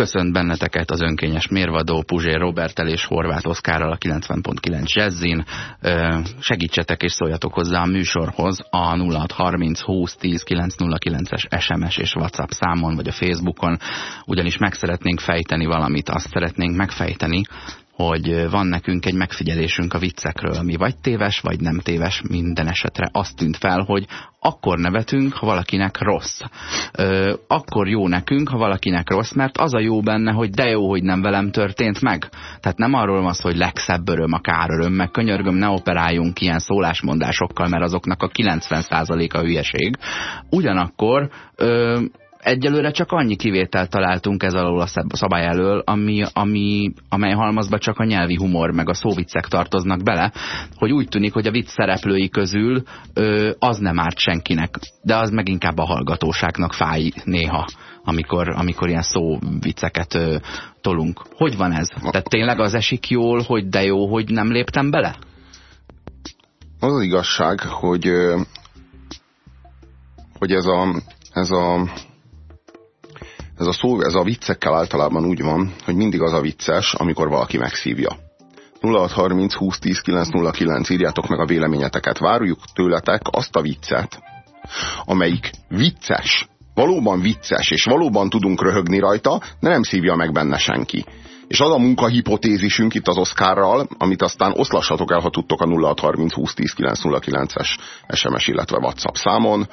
Köszönt benneteket az önkényes mérvadó Puzsér Robertel és Horváth Oszkárral a 90.9 Jazzin. Segítsetek és szóljatok hozzá a műsorhoz a 0630 2010 909-es SMS és WhatsApp számon, vagy a Facebookon, ugyanis meg szeretnénk fejteni valamit, azt szeretnénk megfejteni, hogy van nekünk egy megfigyelésünk a viccekről, ami vagy téves, vagy nem téves, minden esetre azt tűnt fel, hogy akkor nevetünk, ha valakinek rossz. Ö, akkor jó nekünk, ha valakinek rossz, mert az a jó benne, hogy de jó, hogy nem velem történt meg. Tehát nem arról van szó, hogy legszebb öröm a kár öröm, meg könyörgöm, ne operáljunk ilyen szólásmondásokkal, mert azoknak a 90%-a hülyeség. Ugyanakkor ö, egyelőre csak annyi kivételt találtunk ez alól a szabály elől, ami, ami, amely halmazba csak a nyelvi humor meg a szóviccek tartoznak bele, hogy úgy tűnik, hogy a vicc szereplői közül ö, az nem árt senkinek, de az meg inkább a hallgatóságnak fáj néha, amikor, amikor ilyen szóvicceket ö, tolunk. Hogy van ez? Tehát tényleg az esik jól, hogy de jó, hogy nem léptem bele? Az az igazság, hogy, hogy ez a, ez a ez a szó, ez a viccekkel általában úgy van, hogy mindig az a vicces, amikor valaki megszívja. 0630 2010 909 írjátok meg a véleményeteket. Várjuk tőletek azt a viccet, amelyik vicces, valóban vicces, és valóban tudunk röhögni rajta, de nem szívja meg benne senki. És az a munkahipotézisünk itt az Oszkárral, amit aztán oszlassatok el, ha tudtok a 0630 2010 909-es SMS, illetve WhatsApp számon,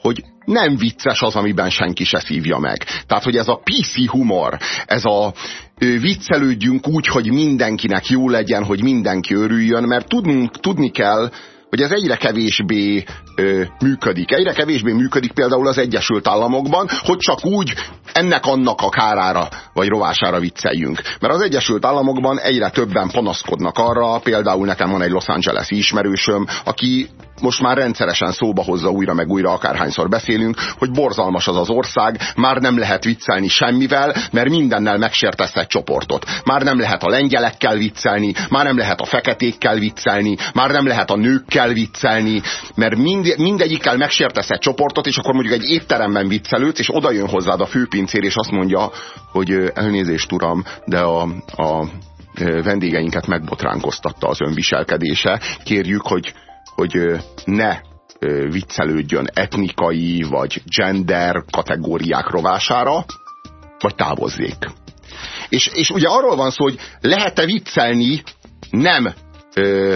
hogy nem vicces az, amiben senki se szívja meg. Tehát, hogy ez a PC humor, ez a viccelődjünk úgy, hogy mindenkinek jó legyen, hogy mindenki örüljön, mert tudnunk, tudni kell, hogy ez egyre kevésbé ö, működik. Egyre kevésbé működik például az Egyesült Államokban, hogy csak úgy ennek-annak a kárára vagy rovására vicceljünk. Mert az Egyesült Államokban egyre többen panaszkodnak arra, például nekem van egy Los Angeles ismerősöm, aki most már rendszeresen szóba hozza újra meg újra, akárhányszor beszélünk, hogy borzalmas az az ország, már nem lehet viccelni semmivel, mert mindennel megsértesz egy csoportot. Már nem lehet a lengyelekkel viccelni, már nem lehet a feketékkel viccelni, már nem lehet a nőkkel viccelni, mert mind, mindegyikkel megsértesz egy csoportot, és akkor mondjuk egy étteremben viccelődsz, és oda jön hozzád a főpincér, és azt mondja, hogy elnézést uram, de a, a vendégeinket megbotránkoztatta az önviselkedése. Kérjük, hogy hogy ne viccelődjön etnikai vagy gender kategóriák rovására, vagy távozzék. És, és ugye arról van szó, hogy lehet-e viccelni nem ö,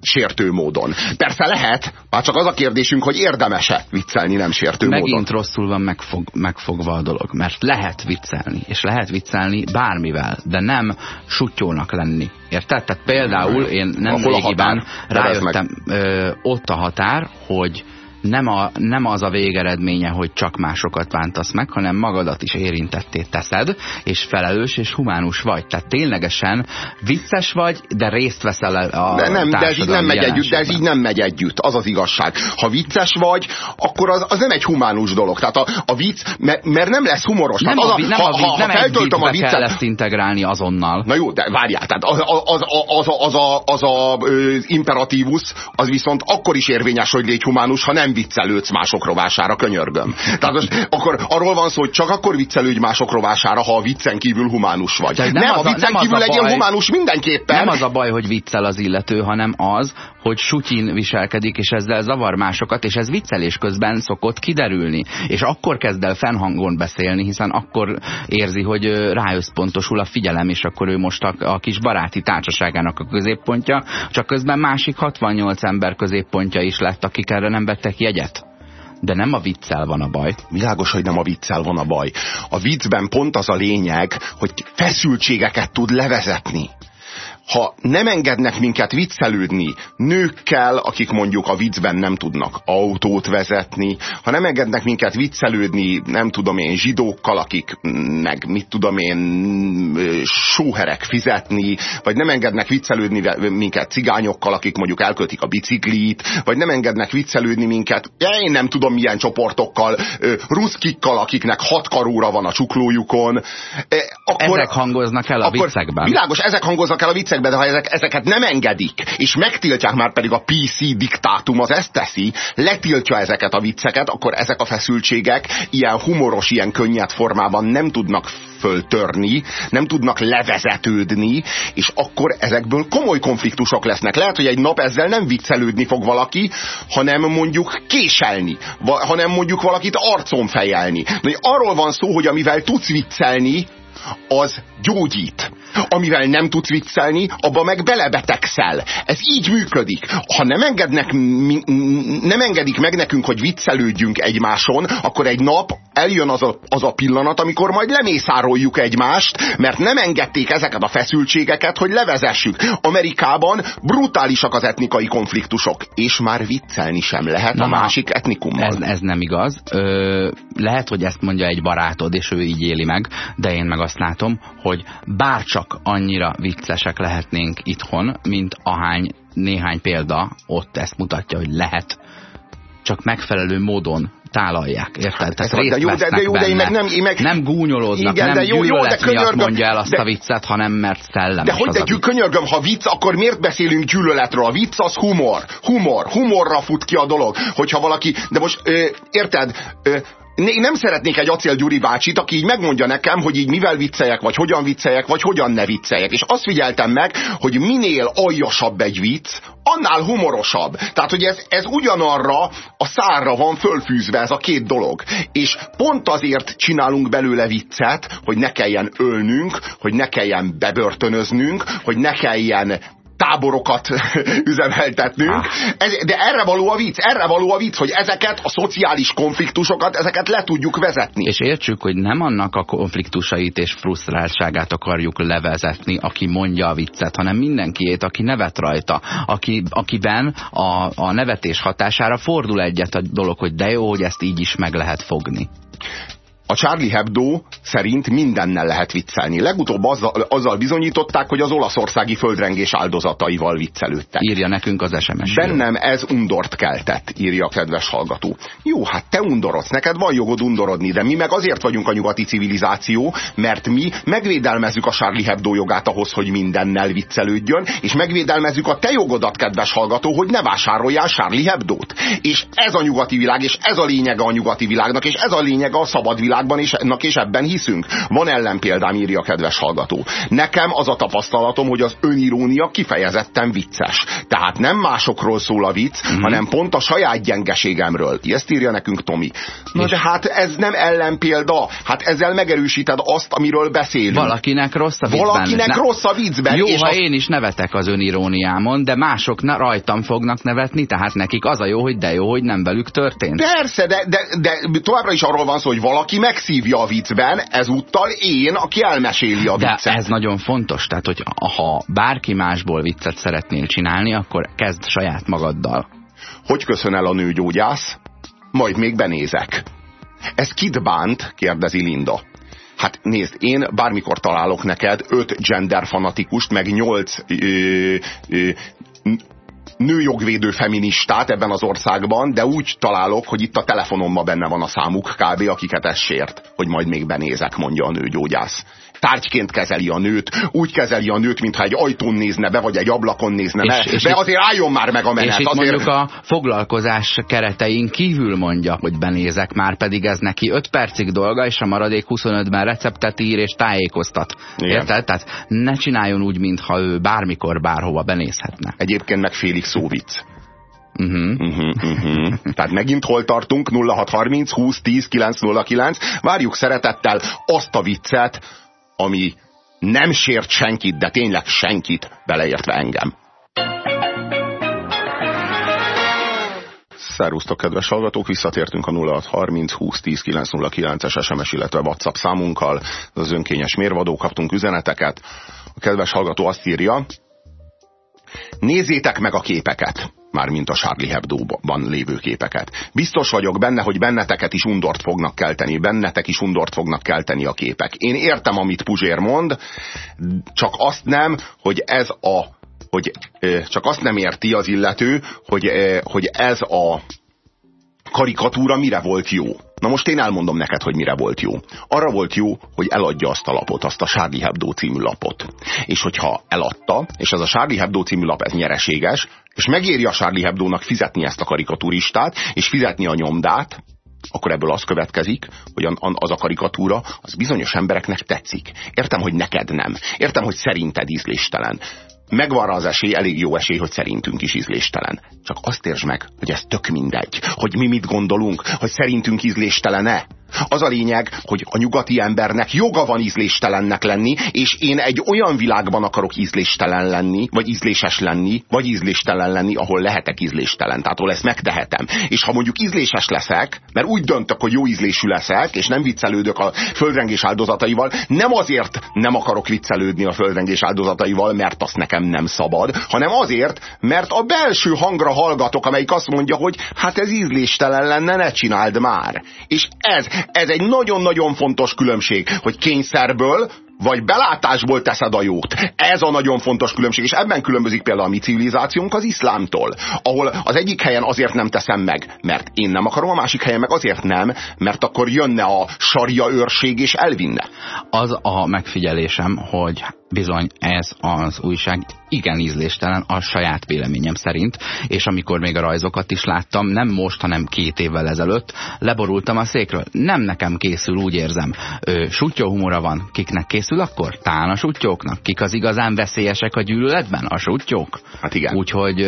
sértő módon. Persze lehet, már csak az a kérdésünk, hogy érdemese viccelni nem sértő Megint módon. Megint rosszul van megfog, megfogva a dolog, mert lehet viccelni, és lehet viccelni bármivel, de nem sutyónak lenni. Érted? Tehát például én nem régiben rájöttem ö, ott a határ, hogy nem, a, nem az a végeredménye, hogy csak másokat bántasz meg, hanem magadat is érintetté teszed, és felelős és humánus vagy. Tehát ténylegesen vicces vagy, de részt veszel a de nem, de ez így nem megy együtt, de ez így nem megy együtt, az az igazság. Ha vicces vagy, akkor az, az nem egy humánus dolog. Tehát a, a vicc, mert, mert nem lesz humoros. Nem, az a, nem, ha, a, ha, nem feltöltöm a viccet, kell ezt integrálni azonnal. Na jó, de várjál, tehát az, az, az, az, az, a, az, a, az imperatívus, az viszont akkor is érvényes, hogy légy humánus, ha nem viccelődsz mások rovására, könyörgöm. Tehát most akkor arról van szó, hogy csak akkor viccelődj mások rovására, ha a viccen kívül humánus vagy. Nem, nem a, a viccen nem kívül legyél humánus mindenképpen. Nem az a baj, hogy viccel az illető, hanem az, hogy sutyin viselkedik, és ezzel zavar másokat, és ez viccelés közben szokott kiderülni. És akkor kezd el fennhangon beszélni, hiszen akkor érzi, hogy ráösszpontosul a figyelem, és akkor ő most a, a kis baráti társaságának a középpontja, csak közben másik 68 ember középpontja is lett, akik erre nem vettek jegyet. De nem a viccel van a baj. Világos, hogy nem a viccel van a baj. A viccben pont az a lényeg, hogy feszültségeket tud levezetni ha nem engednek minket viccelődni nőkkel, akik mondjuk a viccben nem tudnak autót vezetni, ha nem engednek minket viccelődni, nem tudom én, zsidókkal, akik meg mit tudom én, sóherek fizetni, vagy nem engednek viccelődni minket cigányokkal, akik mondjuk elkötik a biciklit, vagy nem engednek viccelődni minket, ja, én nem tudom milyen csoportokkal, ruszkikkal, akiknek hat karóra van a csuklójukon. Akkor, ezek hangoznak el a akkor, viccekben. Világos, ezek hangoznak el a viccekben viccekbe, de ha ezek, ezeket nem engedik, és megtiltják már pedig a PC diktátum az ezt teszi, letiltja ezeket a vicceket, akkor ezek a feszültségek ilyen humoros, ilyen könnyed formában nem tudnak föltörni, nem tudnak levezetődni, és akkor ezekből komoly konfliktusok lesznek. Lehet, hogy egy nap ezzel nem viccelődni fog valaki, hanem mondjuk késelni, hanem mondjuk valakit arcon fejelni. De arról van szó, hogy amivel tudsz viccelni, az gyógyít. Amivel nem tudsz viccelni, abba meg belebetegszel. Ez így működik. Ha nem, engednek, nem engedik meg nekünk, hogy viccelődjünk egymáson, akkor egy nap eljön az a, az a pillanat, amikor majd lemészároljuk egymást, mert nem engedték ezeket a feszültségeket, hogy levezessük. Amerikában brutálisak az etnikai konfliktusok, és már viccelni sem lehet Na, a másik etnikummal. Ez, ez nem igaz. Ö, lehet, hogy ezt mondja egy barátod, és ő így éli meg, de én meg azt látom, hogy bárcsak annyira viccesek lehetnénk itthon, mint ahány néhány példa ott ezt mutatja, hogy lehet, csak megfelelő módon tálalják, érted? Hát, Tehát részt de jó, de, de jó, de én meg nem, én meg... nem gúnyolódnak, Igen, nem de jó, jó, de könyörgöm, mondja el azt de, a viccet, hanem mert szellemes De hogy de gyű, könyörgöm, ha vicc, akkor miért beszélünk gyűlöletről? A vicc az humor, humor, humorra fut ki a dolog. Hogyha valaki, de most ö, érted, ö, én nem szeretnék egy Acél Gyuri bácsit, aki így megmondja nekem, hogy így mivel vicceljek, vagy hogyan vicceljek, vagy hogyan ne vicceljek. És azt figyeltem meg, hogy minél aljasabb egy vicc, annál humorosabb. Tehát, hogy ez, ez ugyanarra a szárra van fölfűzve ez a két dolog. És pont azért csinálunk belőle viccet, hogy ne kelljen ölnünk, hogy ne kelljen bebörtönöznünk, hogy ne kelljen táborokat üzemeltetnünk. Ez, de erre való a vicc, erre való a vicc, hogy ezeket a szociális konfliktusokat, ezeket le tudjuk vezetni. És értsük, hogy nem annak a konfliktusait és frusztráltságát akarjuk levezetni, aki mondja a viccet, hanem mindenkiét, aki nevet rajta, aki, akiben a, a nevetés hatására fordul egyet a dolog, hogy de jó, hogy ezt így is meg lehet fogni a Charlie Hebdo szerint mindennel lehet viccelni. Legutóbb azzal, azzal bizonyították, hogy az olaszországi földrengés áldozataival viccelődtek. Írja nekünk az SMS. Bennem ez undort keltett, írja a kedves hallgató. Jó, hát te undorodsz, neked van jogod undorodni, de mi meg azért vagyunk a nyugati civilizáció, mert mi megvédelmezzük a Charlie Hebdo jogát ahhoz, hogy mindennel viccelődjön, és megvédelmezzük a te jogodat, kedves hallgató, hogy ne vásároljál Charlie Hebdót. És ez a nyugati világ, és ez a lényege a nyugati világnak, és ez a lényege a szabad világ világban, és, és ebben hiszünk. Van ellenpéldám, írja a kedves hallgató. Nekem az a tapasztalatom, hogy az önirónia kifejezetten vicces. Tehát nem másokról szól a vicc, mm. hanem pont a saját gyengeségemről. Ezt írja nekünk Tomi. Na és de hát ez nem ellenpélda. Hát ezzel megerősíted azt, amiről beszélünk. Valakinek rossz a viccben. Valakinek ne... rossz a viccben. Jó, és ha az... én is nevetek az öniróniámon, de mások na, rajtam fognak nevetni, tehát nekik az a jó, hogy de jó, hogy nem velük történt. Persze, de, de, de továbbra is arról van szó, hogy valaki megszívja a viccben, ezúttal én, aki elmeséli a viccet. De ez nagyon fontos, tehát hogy ha bárki másból viccet szeretnél csinálni, akkor kezd saját magaddal. Hogy köszön el a nőgyógyász? Majd még benézek. Ez kit bánt? kérdezi Linda. Hát nézd, én bármikor találok neked öt gender fanatikust, meg nyolc ö, ö, nőjogvédő feministát ebben az országban, de úgy találok, hogy itt a telefonomban benne van a számuk kb. akiket ez sért, hogy majd még benézek, mondja a nőgyógyász tárgyként kezeli a nőt, úgy kezeli a nőt, mintha egy ajtón nézne be, vagy egy ablakon nézne és, be. És de azért álljon már meg a menet. És azért... mondjuk a foglalkozás keretein kívül mondja, hogy benézek, már pedig ez neki 5 percig dolga, és a maradék 25-ben receptet ír és tájékoztat. Igen. Érted? Tehát ne csináljon úgy, mintha ő bármikor, bárhova benézhetne. Egyébként meg félig szóvic. Uh -huh. Uh -huh, uh -huh. Tehát megint hol tartunk? 0630 20 10 909. Várjuk szeretettel azt a viccet, ami nem sért senkit, de tényleg senkit, beleértve engem. Szerusztok, kedves hallgatók, visszatértünk a 0630 20 10 909-es SMS, illetve WhatsApp számunkkal, az önkényes mérvadó, kaptunk üzeneteket. A kedves hallgató azt írja, Nézzétek meg a képeket mármint a Charlie Hebdo-ban lévő képeket. Biztos vagyok benne, hogy benneteket is undort fognak kelteni, bennetek is undort fognak kelteni a képek. Én értem, amit Puzsér mond, csak azt nem, hogy ez a hogy csak azt nem érti az illető, hogy, hogy ez a karikatúra mire volt jó. Na most én elmondom neked, hogy mire volt jó. Arra volt jó, hogy eladja azt a lapot, azt a Charlie Hebdo című lapot. És hogyha eladta, és ez a Charlie Hebdo című lap ez nyereséges, és megéri a Charlie Hebdo-nak fizetni ezt a karikaturistát, és fizetni a nyomdát, akkor ebből az következik, hogy az a karikatúra az bizonyos embereknek tetszik. Értem, hogy neked nem. Értem, hogy szerinted ízléstelen megvan az esély, elég jó esély, hogy szerintünk is ízléstelen. Csak azt értsd meg, hogy ez tök mindegy, hogy mi mit gondolunk, hogy szerintünk ízléstelen-e. Az a lényeg, hogy a nyugati embernek joga van ízléstelennek lenni, és én egy olyan világban akarok ízléstelen lenni, vagy ízléses lenni, vagy ízléstelen lenni, ahol lehetek ízléstelen. Tehát ahol ezt megtehetem. És ha mondjuk ízléses leszek, mert úgy döntök, hogy jó ízlésű leszek, és nem viccelődök a földrengés áldozataival, nem azért nem akarok viccelődni a földrengés áldozataival, mert azt nekem nem szabad, hanem azért, mert a belső hangra hallgatok, amelyik azt mondja, hogy hát ez ízléstelen lenne, ne csináld már. És ez, ez egy nagyon-nagyon fontos különbség, hogy kényszerből vagy belátásból teszed a jót. Ez a nagyon fontos különbség, és ebben különbözik például a mi civilizációnk az iszlámtól, ahol az egyik helyen azért nem teszem meg, mert én nem akarom, a másik helyen meg azért nem, mert akkor jönne a sarja őrség és elvinne. Az a megfigyelésem, hogy bizony ez az újság igen ízléstelen a saját véleményem szerint, és amikor még a rajzokat is láttam, nem most, hanem két évvel ezelőtt, leborultam a székről. Nem nekem készül, úgy érzem. Sutyó humora van. Kiknek készül akkor? Talán a sutyóknak. Kik az igazán veszélyesek a gyűlöletben? A sutyók? Hát igen. Úgyhogy,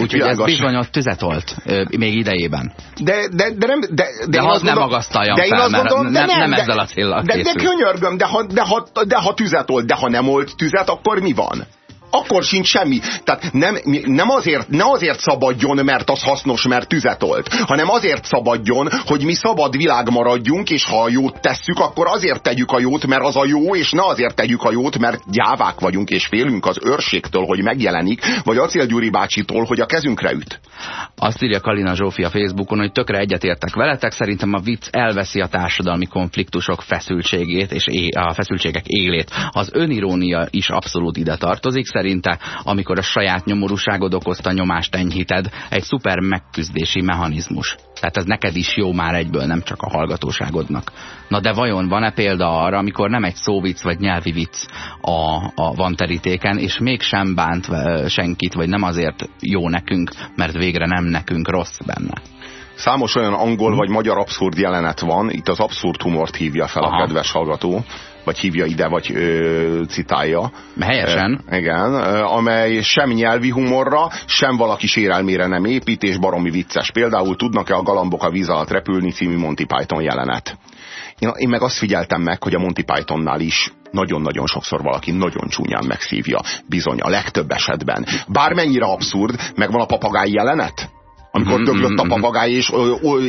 úgyhogy ez bizony ott tüzet olt, még idejében. De, de, de nem, de, de, de én azt nem magasztaljam de én fel, azt gondolom, mert de nem, nem, nem ezzel a célral de, de könyörgöm, de ha, de, ha, de ha tüzet olt, de ha nem olt tüzet, akkor mi van? Akkor sincs semmi. Tehát nem, nem azért, ne azért szabadjon, mert az hasznos, mert tüzet olt, hanem azért szabadjon, hogy mi szabad világ maradjunk, és ha a jót tesszük, akkor azért tegyük a jót, mert az a jó, és ne azért tegyük a jót, mert gyávák vagyunk, és félünk az őrségtől, hogy megjelenik, vagy Acél Gyuri bácsitól, hogy a kezünkre üt. Azt írja Kalina Zsófi a Facebookon, hogy tökre egyetértek veletek, szerintem a vicc elveszi a társadalmi konfliktusok feszültségét és a feszültségek élét. Az önirónia is abszolút ide tartozik, szerinte, amikor a saját nyomorúságod okozta nyomást enyhíted, egy szuper megküzdési mechanizmus. Tehát ez neked is jó már egyből, nem csak a hallgatóságodnak. Na de vajon van-e példa arra, amikor nem egy szóvic vagy nyelvi vicc a, a van terítéken, és mégsem bánt senkit, vagy nem azért jó nekünk, mert végre nem nekünk rossz benne? Számos olyan angol vagy magyar abszurd jelenet van, itt az abszurd humort hívja fel Aha. a kedves hallgató, vagy hívja ide, vagy ö, citálja. Helyesen. E, igen, amely sem nyelvi humorra, sem valaki sérelmére nem épít, és baromi vicces. Például tudnak-e a galambok a víz alatt repülni című Monty Python jelenet. Én, én meg azt figyeltem meg, hogy a Monty Pythonnál is nagyon-nagyon sokszor valaki nagyon csúnyán megszívja. Bizony, a legtöbb esetben. Bármennyire abszurd, megvan a papagáj jelenet? Amikor mm, döglött a papagáj, és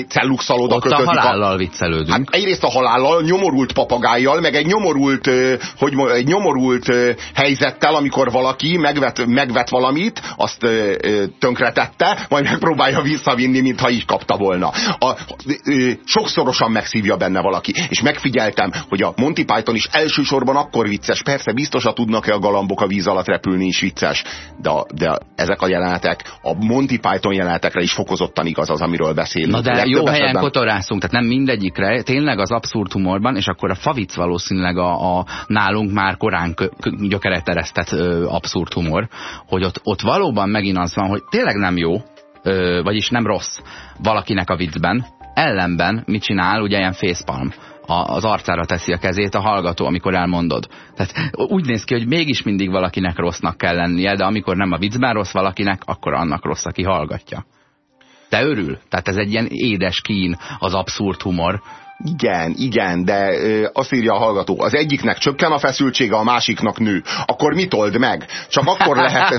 celluxal oda Ott a halállal a... viccelődünk. Hát egyrészt a halállal, nyomorult papagájjal, meg egy nyomorult, hogy egy nyomorult helyzettel, amikor valaki megvet, megvet valamit, azt tönkretette, majd megpróbálja visszavinni, mintha így kapta volna. A, sokszorosan megszívja benne valaki. És megfigyeltem, hogy a Monty Python is elsősorban akkor vicces. Persze biztosan tudnak-e a galambok a víz alatt repülni is vicces. De, de ezek a jelenetek, a Monty Python jelenetekre is is fokozottan igaz az, amiről beszélünk. Na de jó helyen kotorászunk, tehát nem mindegyikre, tényleg az abszurd humorban, és akkor a favic valószínűleg a, a nálunk már korán gyökeret eresztett abszurd humor, hogy ott, ott valóban megint az van, hogy tényleg nem jó, ö, vagyis nem rossz valakinek a viccben, ellenben mit csinál, ugye ilyen facepalm az arcára teszi a kezét a hallgató, amikor elmondod. Tehát úgy néz ki, hogy mégis mindig valakinek rossznak kell lennie, de amikor nem a viccben rossz valakinek, akkor annak rossz, aki hallgatja. Te örül? Tehát ez egy ilyen édes kín, az abszurd humor. Igen, igen, de ö, azt írja a hallgató, az egyiknek csökken a feszültsége, a másiknak nő. Akkor mit old meg? Csak akkor lehet...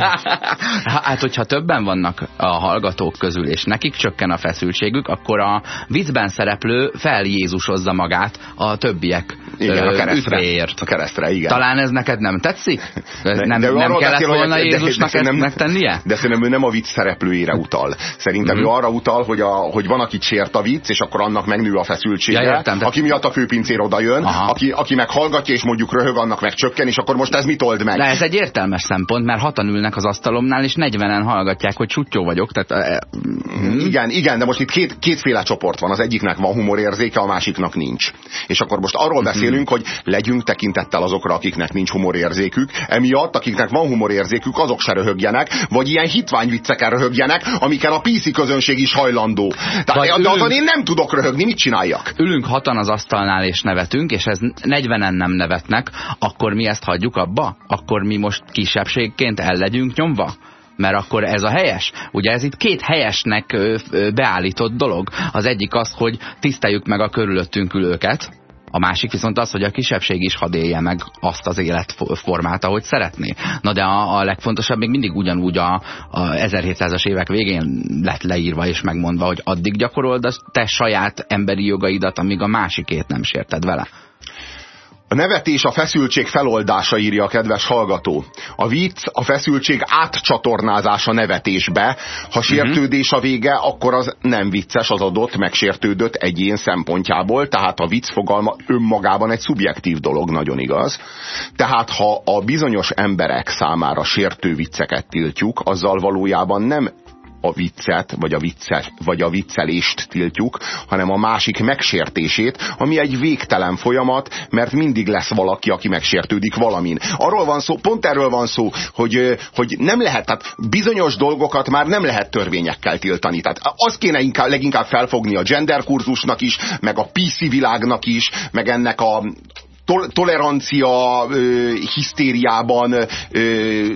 hát, hogyha többen vannak a hallgatók közül, és nekik csökken a feszültségük, akkor a viccben szereplő feljézusozza magát a többiek igen, a keresztre. üdvéért. A keresztre, igen. Talán ez neked nem tetszik? De- nem de nem kellett beszél, volna de- de- Jézusnak de ezt szerintem- megtennie? De szerintem ő nem a vicc szereplőire utal. Szerintem Mhm. ő arra utal, hogy, a, hogy van, akit sért a vicc, és akkor annak megnő a feszültsége. Ja, értem, de- Aki miatt a főpincér oda jön, Aha. aki, aki meg hallgatja, és mondjuk röhög, annak meg csökken, és akkor most ez mit old meg? De ez egy értelmes szempont, mert hatan ülnek az asztalomnál, és 40-en hallgatják, hogy csuttyó vagyok. Tehát, e, Mm, Igen, igen, de most itt két, kétféle csoport van. Az egyiknek van humorérzéke, a másiknak nincs. És akkor most Mhm. arról beszélünk, hogy legyünk tekintettel azokra, akiknek nincs humorérzékük. Emiatt, akiknek van humorérzékük, azok se röhögjenek, vagy ilyen hitványvicceken röhögjenek, amiken a PC közönség is hajlandó. Tehát, de azon ülünk- én nem tudok röhögni, mit csináljak? ülünk hatan az asztalnál és nevetünk, és ez 40-en nem nevetnek, akkor mi ezt hagyjuk abba? Akkor mi most kisebbségként el legyünk nyomva? Mert akkor ez a helyes? Ugye ez itt két helyesnek beállított dolog. Az egyik az, hogy tiszteljük meg a körülöttünk ülőket, a másik viszont az, hogy a kisebbség is hadd élje meg azt az életformát, ahogy szeretné. Na de a, a legfontosabb még mindig ugyanúgy a, a 1700-as évek végén lett leírva és megmondva, hogy addig gyakorold a te saját emberi jogaidat, amíg a másikét nem sérted vele. A nevetés a feszültség feloldása, írja a kedves hallgató. A vicc a feszültség átcsatornázása nevetésbe. Ha sértődés a vége, akkor az nem vicces az adott, megsértődött egyén szempontjából, tehát a vicc fogalma önmagában egy szubjektív dolog, nagyon igaz. Tehát ha a bizonyos emberek számára sértő vicceket tiltjuk, azzal valójában nem a viccet, vagy a, vicces, vagy a viccelést tiltjuk, hanem a másik megsértését, ami egy végtelen folyamat, mert mindig lesz valaki, aki megsértődik valamin. Arról van szó, pont erről van szó, hogy, hogy nem lehet, tehát bizonyos dolgokat már nem lehet törvényekkel tiltani. Tehát az kéne inkább, leginkább felfogni a gender kurzusnak is, meg a PC világnak is, meg ennek a tol- tolerancia ö, hisztériában ö,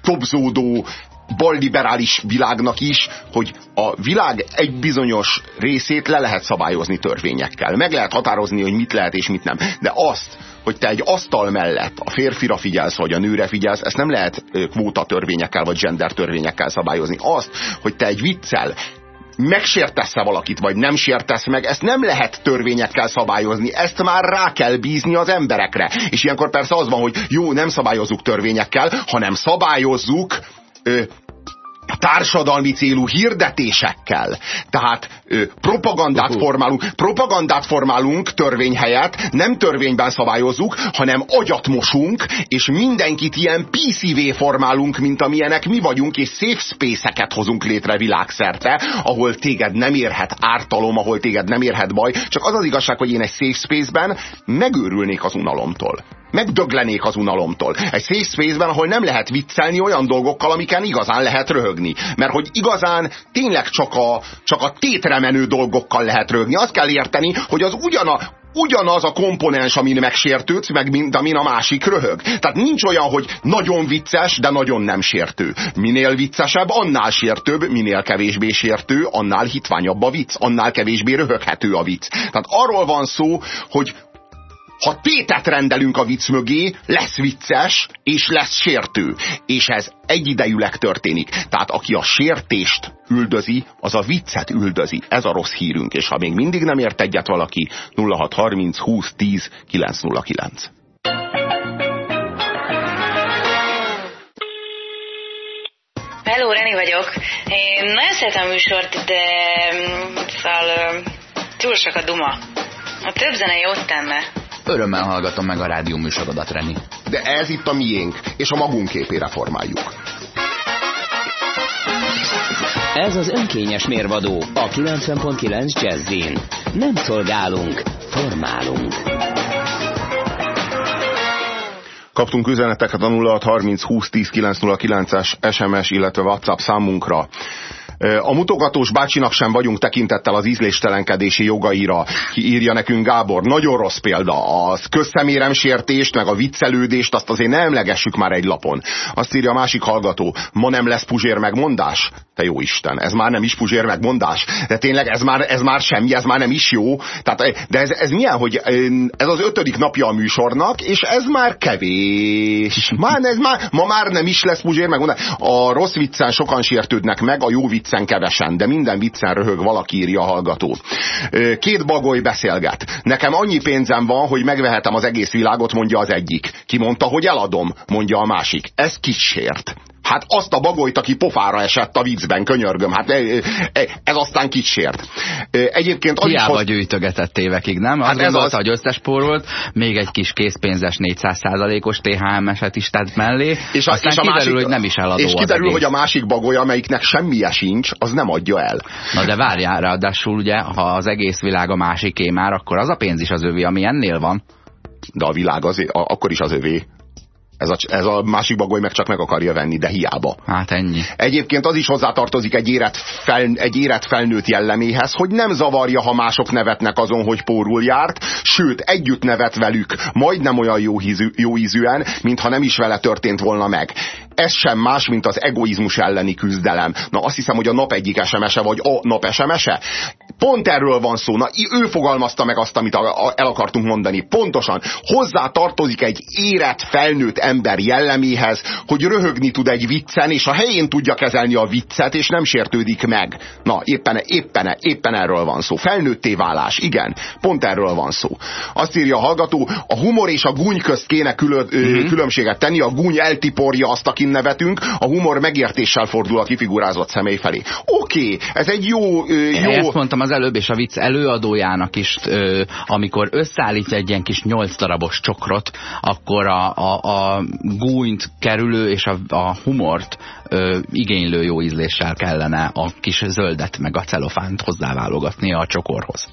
tobzódó balliberális világnak is, hogy a világ egy bizonyos részét le lehet szabályozni törvényekkel. Meg lehet határozni, hogy mit lehet és mit nem. De azt, hogy te egy asztal mellett a férfira figyelsz, vagy a nőre figyelsz, ezt nem lehet kvóta törvényekkel, vagy gender törvényekkel szabályozni. Azt, hogy te egy viccel megsértesz-e valakit, vagy nem sértesz meg, ezt nem lehet törvényekkel szabályozni, ezt már rá kell bízni az emberekre. És ilyenkor persze az van, hogy jó, nem szabályozzuk törvényekkel, hanem szabályozzuk társadalmi célú hirdetésekkel. Tehát ö, propagandát formálunk, propagandát formálunk törvény helyett, nem törvényben szabályozzuk, hanem agyat mosunk, és mindenkit ilyen PCV formálunk, mint amilyenek mi vagyunk, és safe space-eket hozunk létre világszerte, ahol téged nem érhet ártalom, ahol téged nem érhet baj. Csak az az igazság, hogy én egy safe space-ben megőrülnék az unalomtól megdöglenék az unalomtól. Egy safe space-ben, ahol nem lehet viccelni olyan dolgokkal, amiken igazán lehet röhögni. Mert hogy igazán tényleg csak a, csak a tétre menő dolgokkal lehet röhögni. Azt kell érteni, hogy az ugyana, ugyanaz a komponens, amin megsértődsz, meg mint amin a másik röhög. Tehát nincs olyan, hogy nagyon vicces, de nagyon nem sértő. Minél viccesebb, annál sértőbb, minél kevésbé sértő, annál hitványabb a vicc, annál kevésbé röhöghető a vicc. Tehát arról van szó, hogy ha tétet rendelünk a vicc mögé, lesz vicces, és lesz sértő. És ez egyidejűleg történik. Tehát aki a sértést üldözi, az a viccet üldözi. Ez a rossz hírünk. És ha még mindig nem ért egyet valaki, 0630 20 10 909. Hello, Reni vagyok. Én nagyon szeretem a műsort, de mm, szóval túl sok a duma. A több zene jót tenne. Örömmel hallgatom meg a rádió műsorodat, Reni. De ez itt a miénk, és a magunk képére formáljuk. Ez az önkényes mérvadó a 90.9 Jazzin. Nem szolgálunk, formálunk. Kaptunk üzeneteket a 0630 20 10 909-es SMS, illetve WhatsApp számunkra. A mutogatós bácsinak sem vagyunk tekintettel az ízléstelenkedési jogaira, ki írja nekünk Gábor. Nagyon rossz példa. Az közszeméremsértést, meg a viccelődést, azt azért ne emlegessük már egy lapon. Azt írja a másik hallgató. Ma nem lesz puzsér megmondás? te jó Isten, ez már nem is Puzsér megmondás. De tényleg ez már, ez már semmi, ez már nem is jó. Tehát, de ez, ez milyen, hogy ez az ötödik napja a műsornak, és ez már kevés. Már, ez már, ma már nem is lesz Puzsér megmondás. A rossz viccen sokan sértődnek meg, a jó viccen kevesen, de minden viccen röhög valaki írja a hallgató. Két bagoly beszélget. Nekem annyi pénzem van, hogy megvehetem az egész világot, mondja az egyik. Ki mondta, hogy eladom, mondja a másik. Ez kísért. Hát azt a bagolyt, aki pofára esett a viccben, könyörgöm. Hát ez aztán kicsért. Egyébként az Hiába hoz... gyűjtögetett évekig, nem? Hát ez az... hogy összespórolt, még egy kis készpénzes 400%-os THM-eset is tett mellé, és a, aztán és a kiderül, másik, hogy nem is eladó És kiderül, hogy a másik bagoly, amelyiknek semmije sincs, az nem adja el. Na de várjál, ráadásul ugye, ha az egész világ a másiké már, akkor az a pénz is az övé, ami ennél van. De a világ az, akkor is az övé. Ez a, ez a másik bagoly meg csak meg akarja venni, de hiába. Hát ennyi. Egyébként az is hozzátartozik egy érett, fel, egy érett felnőtt jelleméhez, hogy nem zavarja, ha mások nevetnek azon, hogy pórul járt, sőt, együtt nevet velük, majdnem olyan jó, ízű, jó ízűen, mintha nem is vele történt volna meg ez sem más, mint az egoizmus elleni küzdelem. Na azt hiszem, hogy a nap egyik SMS-e, vagy a nap SMS-e. Pont erről van szó. Na, ő fogalmazta meg azt, amit el akartunk mondani. Pontosan. Hozzá tartozik egy érett, felnőtt ember jelleméhez, hogy röhögni tud egy viccen, és a helyén tudja kezelni a viccet, és nem sértődik meg. Na, éppen, éppen, éppen erről van szó. Felnőtté válás. Igen, pont erről van szó. Azt írja a hallgató, a humor és a gúny közt kéne külön. -huh. különbséget tenni. A gúny eltiporja azt, akin nevetünk, a humor megértéssel fordul a kifigurázott személy felé. Oké, okay, ez egy jó... jó... Ezt mondtam az előbb, és a vicc előadójának is, amikor összeállítja egy ilyen kis nyolc darabos csokrot, akkor a, a, a gúnyt kerülő és a, a humort ö, igénylő jó ízléssel kellene a kis zöldet meg a celofánt hozzáválogatni a csokorhoz.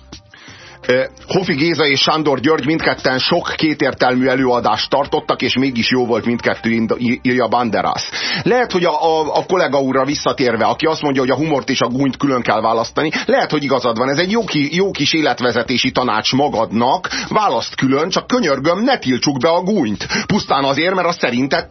Hofi Géza és Sándor György mindketten sok kétértelmű előadást tartottak, és mégis jó volt mindkettő, írja Banderas. Lehet, hogy a, a, a kollega úrra visszatérve, aki azt mondja, hogy a humort és a gúnyt külön kell választani, lehet, hogy igazad van. Ez egy jó, ki, jó kis életvezetési tanács magadnak, választ külön, csak könyörgöm, ne tiltsuk be a gúnyt. Pusztán azért, mert az szerinted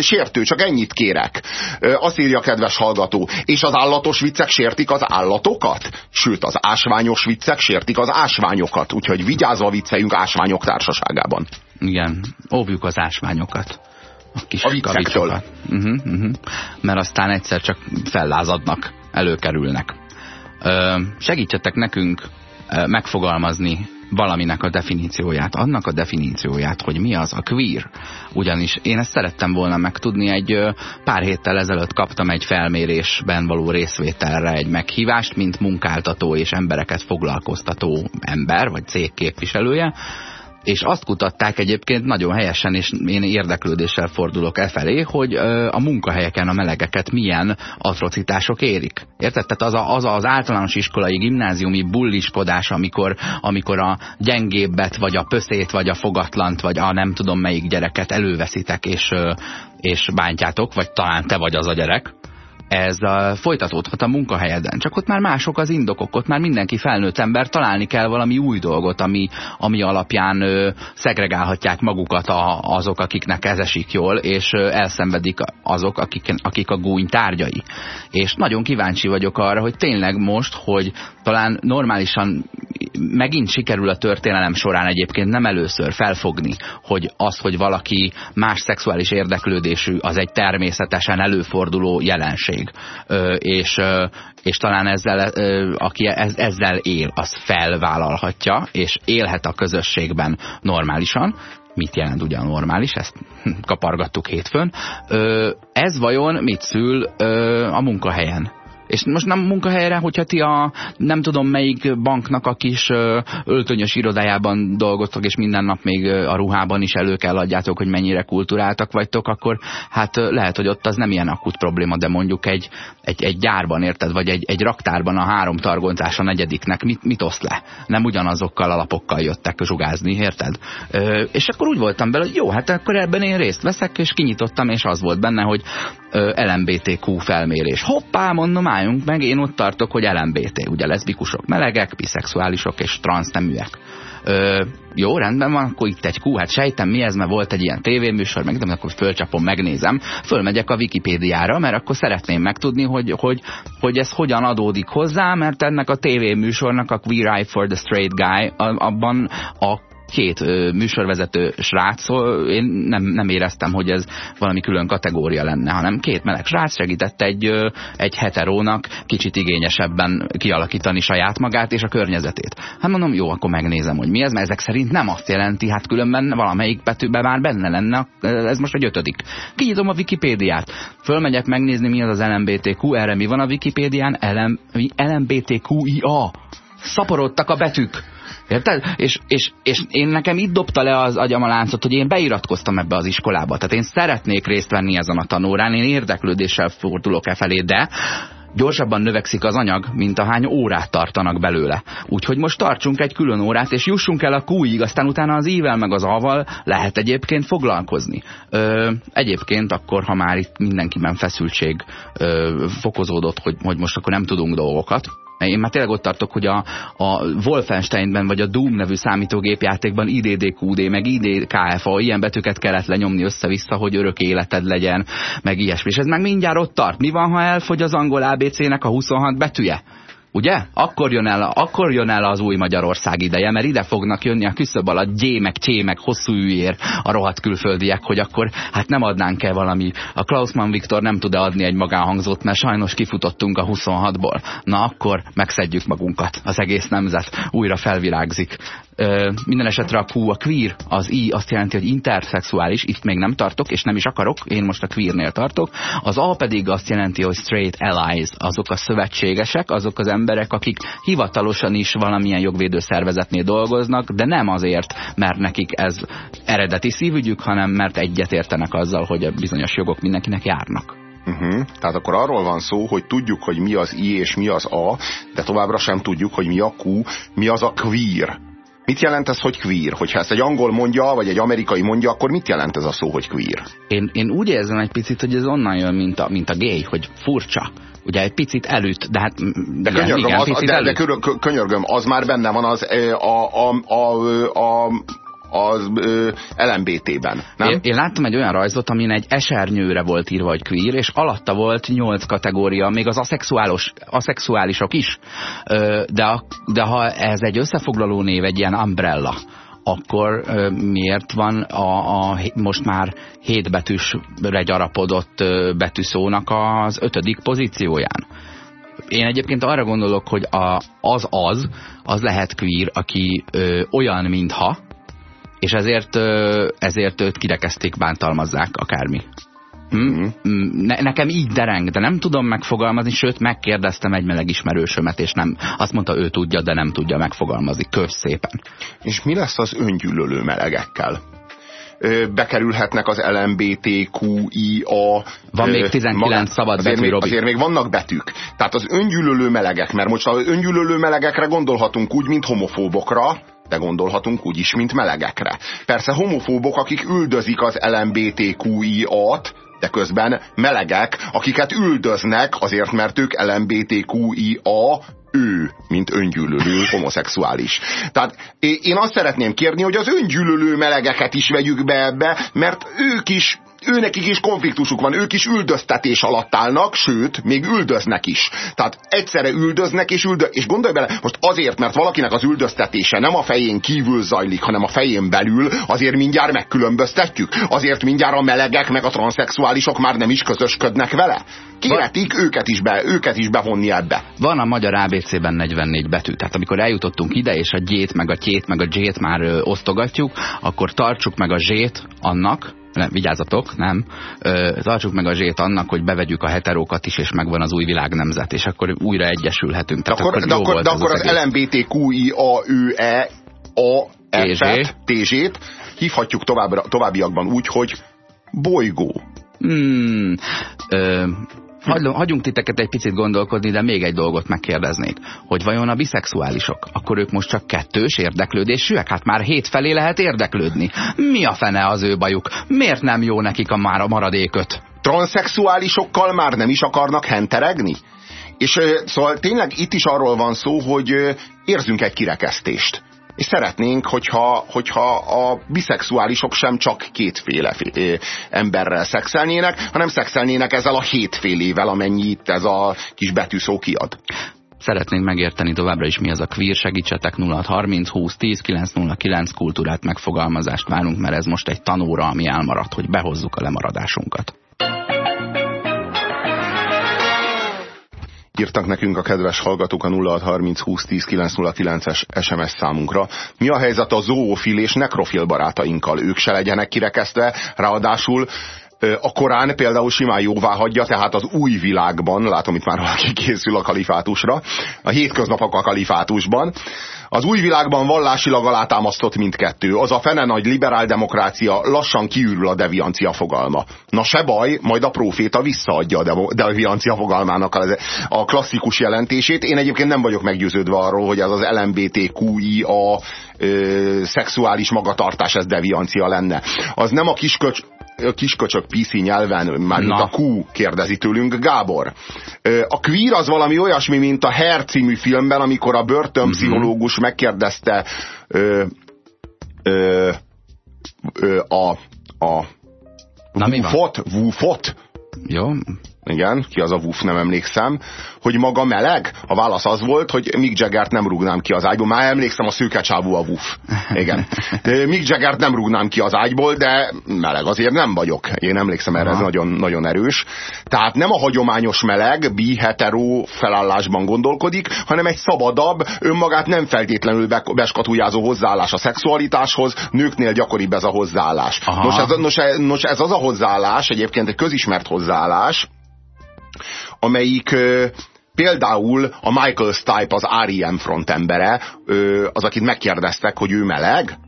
sértő, csak ennyit kérek. Azt írja kedves hallgató. És az állatos viccek sértik az állatokat? Sőt, az ásványos viccek sértik az ásványos ásványokat, úgyhogy vigyázva vicceljünk ásványok társaságában. Igen, óvjuk az ásványokat. A kis a viccektől. Uh -huh, uh -huh. Mert aztán egyszer csak fellázadnak, előkerülnek. Ö, segítsetek nekünk megfogalmazni valaminek a definícióját, annak a definícióját, hogy mi az a queer. Ugyanis én ezt szerettem volna megtudni, egy pár héttel ezelőtt kaptam egy felmérésben való részvételre egy meghívást, mint munkáltató és embereket foglalkoztató ember, vagy cég képviselője, és azt kutatták egyébként nagyon helyesen, és én érdeklődéssel fordulok e felé, hogy a munkahelyeken a melegeket milyen atrocitások érik. Érted? Tehát az, a, az az általános iskolai gimnáziumi bulliskodás, amikor, amikor a gyengébbet, vagy a pöszét, vagy a fogatlant, vagy a nem tudom melyik gyereket előveszitek, és, és bántjátok, vagy talán te vagy az a gyerek, ez uh, folytatódhat a munkahelyeden. Csak ott már mások az indokok, ott már mindenki felnőtt ember, találni kell valami új dolgot, ami, ami alapján uh, szegregálhatják magukat a, azok, akiknek ez esik jól, és uh, elszenvedik azok, akik, akik a gúny tárgyai. És nagyon kíváncsi vagyok arra, hogy tényleg most, hogy talán normálisan megint sikerül a történelem során egyébként nem először felfogni, hogy az, hogy valaki más szexuális érdeklődésű, az egy természetesen előforduló jelenség. Ö, és, és talán ezzel, aki ezzel él, az felvállalhatja, és élhet a közösségben normálisan, mit jelent ugyan normális, ezt kapargattuk hétfőn. Ez vajon mit szül a munkahelyen? És most nem munkahelyre, hogyha ti a nem tudom melyik banknak a kis öltönyös irodájában dolgoztok, és minden nap még a ruhában is elő kell adjátok, hogy mennyire kulturáltak vagytok, akkor hát lehet, hogy ott az nem ilyen akut probléma, de mondjuk egy, egy, egy gyárban, érted? Vagy egy, egy raktárban a három targoncás a negyediknek mit, mit oszt le? Nem ugyanazokkal a lapokkal jöttek zsugázni, érted? Ö, és akkor úgy voltam bele, hogy jó, hát akkor ebben én részt veszek, és kinyitottam, és az volt benne, hogy LMBTQ felmérés. Hoppá, mondom, álljunk meg, én ott tartok, hogy LMBT, ugye leszbikusok, melegek, biszexuálisok és transzneműek. Ö, jó, rendben van, akkor itt egy Q, hát sejtem mi ez, mert volt egy ilyen tévéműsor, meg de akkor fölcsapom, megnézem, fölmegyek a Wikipédiára, mert akkor szeretném megtudni, hogy, hogy, hogy ez hogyan adódik hozzá, mert ennek a tévéműsornak a Queer Eye for the Straight Guy, abban a két műsorvezető srác, én nem, nem éreztem, hogy ez valami külön kategória lenne, hanem két meleg srác segített egy, egy heterónak kicsit igényesebben kialakítani saját magát és a környezetét. Hát mondom, jó, akkor megnézem, hogy mi ez, mert ezek szerint nem azt jelenti, hát különben valamelyik betűben már benne lenne, ez most egy ötödik. Kinyitom a Wikipédiát, fölmegyek megnézni, mi az az LMBTQ, erre mi van a Wikipédián, LM, LMBTQIA. Szaporodtak a betűk Érted? És, és, és én nekem itt dobta le az agyam a láncot, hogy én beiratkoztam ebbe az iskolába. Tehát én szeretnék részt venni ezen a tanórán, én érdeklődéssel fordulok e felé, de gyorsabban növekszik az anyag, mint a hány órát tartanak belőle. Úgyhogy most tartsunk egy külön órát, és jussunk el a Q-ig, aztán utána az ível meg az A-val lehet egyébként foglalkozni. Ö, egyébként akkor, ha már itt mindenkiben feszültség ö, fokozódott, hogy, hogy most akkor nem tudunk dolgokat, én már tényleg ott tartok, hogy a, a Wolfensteinben vagy a Doom nevű számítógépjátékban IDDQD, meg IDKFA, ilyen betűket kellett lenyomni össze-vissza, hogy örök életed legyen, meg ilyesmi. És ez meg mindjárt ott tart. Mi van, ha elfogy az angol ABC-nek a 26 betűje? Ugye? Akkor jön, el, akkor jön el az új Magyarország ideje, mert ide fognak jönni a küszöb alatt gyémek, csémek, hosszú üjér a rohadt külföldiek, hogy akkor hát nem adnánk-e valami. A Klausmann Viktor nem tud -e adni egy magánhangzót, mert sajnos kifutottunk a 26-ból. Na akkor megszedjük magunkat. Az egész nemzet újra felvirágzik minden esetre a Q, a queer, az I azt jelenti, hogy interszexuális, itt még nem tartok, és nem is akarok, én most a queernél tartok. Az A pedig azt jelenti, hogy straight allies, azok a szövetségesek, azok az emberek, akik hivatalosan is valamilyen jogvédő szervezetnél dolgoznak, de nem azért, mert nekik ez eredeti szívügyük, hanem mert egyetértenek azzal, hogy a bizonyos jogok mindenkinek járnak. Uh mhm. -huh. Tehát akkor arról van szó, hogy tudjuk, hogy mi az I és mi az A, de továbbra sem tudjuk, hogy mi a Q, mi az a queer. Mit jelent ez, hogy queer? Hogyha ezt egy angol mondja, vagy egy amerikai mondja, akkor mit jelent ez a szó, hogy queer? Én, én úgy érzem egy picit, hogy ez onnan jön, mint a, mint a gay, hogy furcsa. Ugye egy picit előtt, de hát... De könyörgöm, igen, az, de, de könyörgöm, az már benne van az a, a, a, a, a az LMBT-ben? Én, én láttam egy olyan rajzot, amin egy esernyőre volt írva, hogy queer, és alatta volt nyolc kategória, még az aszexuális, aszexuálisok is. Ö, de, de ha ez egy összefoglaló név, egy ilyen umbrella, akkor ö, miért van a, a most már hétbetűsre gyarapodott ö, betűszónak az ötödik pozícióján? Én egyébként arra gondolok, hogy a, az az, az lehet queer, aki ö, olyan, mintha, és ezért, ezért őt kirekezték, bántalmazzák akármi. Hm? Mm. Ne, nekem így dereng, de nem tudom megfogalmazni, sőt megkérdeztem egy meleg ismerősömet, és nem, azt mondta, ő tudja, de nem tudja megfogalmazni. Kösz szépen. És mi lesz az öngyűlölő melegekkel? bekerülhetnek az LMBTQIA... Van még 19 maga, szabad azért betű, még, Azért még vannak betűk. Tehát az öngyűlölő melegek, mert most az öngyűlölő melegekre gondolhatunk úgy, mint homofóbokra, de gondolhatunk úgy is, mint melegekre. Persze homofóbok, akik üldözik az LMBTQI-at, de közben melegek, akiket üldöznek azért, mert ők LMBTQIA ő, mint öngyűlölő homoszexuális. Tehát én azt szeretném kérni, hogy az öngyűlölő melegeket is vegyük be ebbe, mert ők is őnekik is konfliktusuk van, ők is üldöztetés alatt állnak, sőt, még üldöznek is. Tehát egyszerre üldöznek és üldöz, és gondolj bele, most azért, mert valakinek az üldöztetése nem a fején kívül zajlik, hanem a fején belül, azért mindjárt megkülönböztetjük. Azért mindjárt a melegek meg a transzexuálisok már nem is közösködnek vele. Kéretik őket is, be, őket is bevonni ebbe. Van a magyar ABC-ben 44 betű, tehát amikor eljutottunk ide, és a gyét, meg a tyét, meg a gyét már ö, osztogatjuk, akkor tartsuk meg a zsét annak, nem, vigyázzatok, nem, ö, tartsuk meg a zsét annak, hogy bevegyük a heterókat is, és megvan az új világ nemzet, és akkor újra egyesülhetünk. Tehát de akkor, akkor, de akkor, de akkor az, az LMBTQIA, a F-et, TZ-t hívhatjuk tovább, továbbiakban úgy, hogy bolygó. Hmm, ö, hagyjunk titeket egy picit gondolkodni, de még egy dolgot megkérdeznék, hogy vajon a biszexuálisok, akkor ők most csak kettős érdeklődésűek? Hát már hét felé lehet érdeklődni. Mi a fene az ő bajuk? Miért nem jó nekik a már a maradéköt? transzexuálisokkal már nem is akarnak henteregni? És szóval tényleg itt is arról van szó, hogy érzünk egy kirekesztést. És szeretnénk, hogyha, hogyha a biszexuálisok sem csak kétféle emberrel szexelnének, hanem szexelnének ezzel a hétfélével, amennyi itt ez a kis betűszó kiad. Szeretnénk megérteni továbbra is mi az a queer, segítsetek 0630 20 10 909 kultúrát megfogalmazást várunk, mert ez most egy tanóra, ami elmaradt, hogy behozzuk a lemaradásunkat. Írtak nekünk a kedves hallgatók a 0630 20 10 909-es SMS számunkra. Mi a helyzet a zoofil és nekrofil barátainkkal? Ők se legyenek kirekesztve, ráadásul a Korán például simán jóvá hagyja, tehát az új világban, látom itt már valaki készül a kalifátusra, a hétköznapok a kalifátusban, az új világban vallásilag alátámasztott mindkettő. Az a fene nagy liberál demokrácia lassan kiürül a deviancia fogalma. Na se baj, majd a proféta visszaadja a deviancia fogalmának a, klasszikus jelentését. Én egyébként nem vagyok meggyőződve arról, hogy ez az LMBTQI a ö, szexuális magatartás, ez deviancia lenne. Az nem a kisköcs, kisköcsök PC nyelven, már mint a Q kérdezi tőlünk, Gábor. A queer az valami olyasmi, mint a Hair című filmben, amikor a börtönpszichológus -hmm. megkérdezte ö, ö, ö, a, a Na, Wufot, Wufot, jó. Igen, ki az a Wuf, nem emlékszem. Hogy maga meleg? A válasz az volt, hogy Mick Jaggert nem rúgnám ki az ágyból. Már emlékszem, a szőke csávú a Wuf. Igen. Mick Jaggert nem rúgnám ki az ágyból, de meleg azért nem vagyok. Én emlékszem erre, ez nagyon, nagyon erős. Tehát nem a hagyományos meleg, bi, hetero felállásban gondolkodik, hanem egy szabadabb, önmagát nem feltétlenül beskatujázó hozzáállás a szexualitáshoz, nőknél gyakoribb ez a hozzáállás. Nos ez, nos, nos ez az a hozzáállás, egyébként egy közismert hozzáállás, amelyik például a Michael Stipe, az R.E.M. frontembere, az, akit megkérdeztek, hogy ő meleg,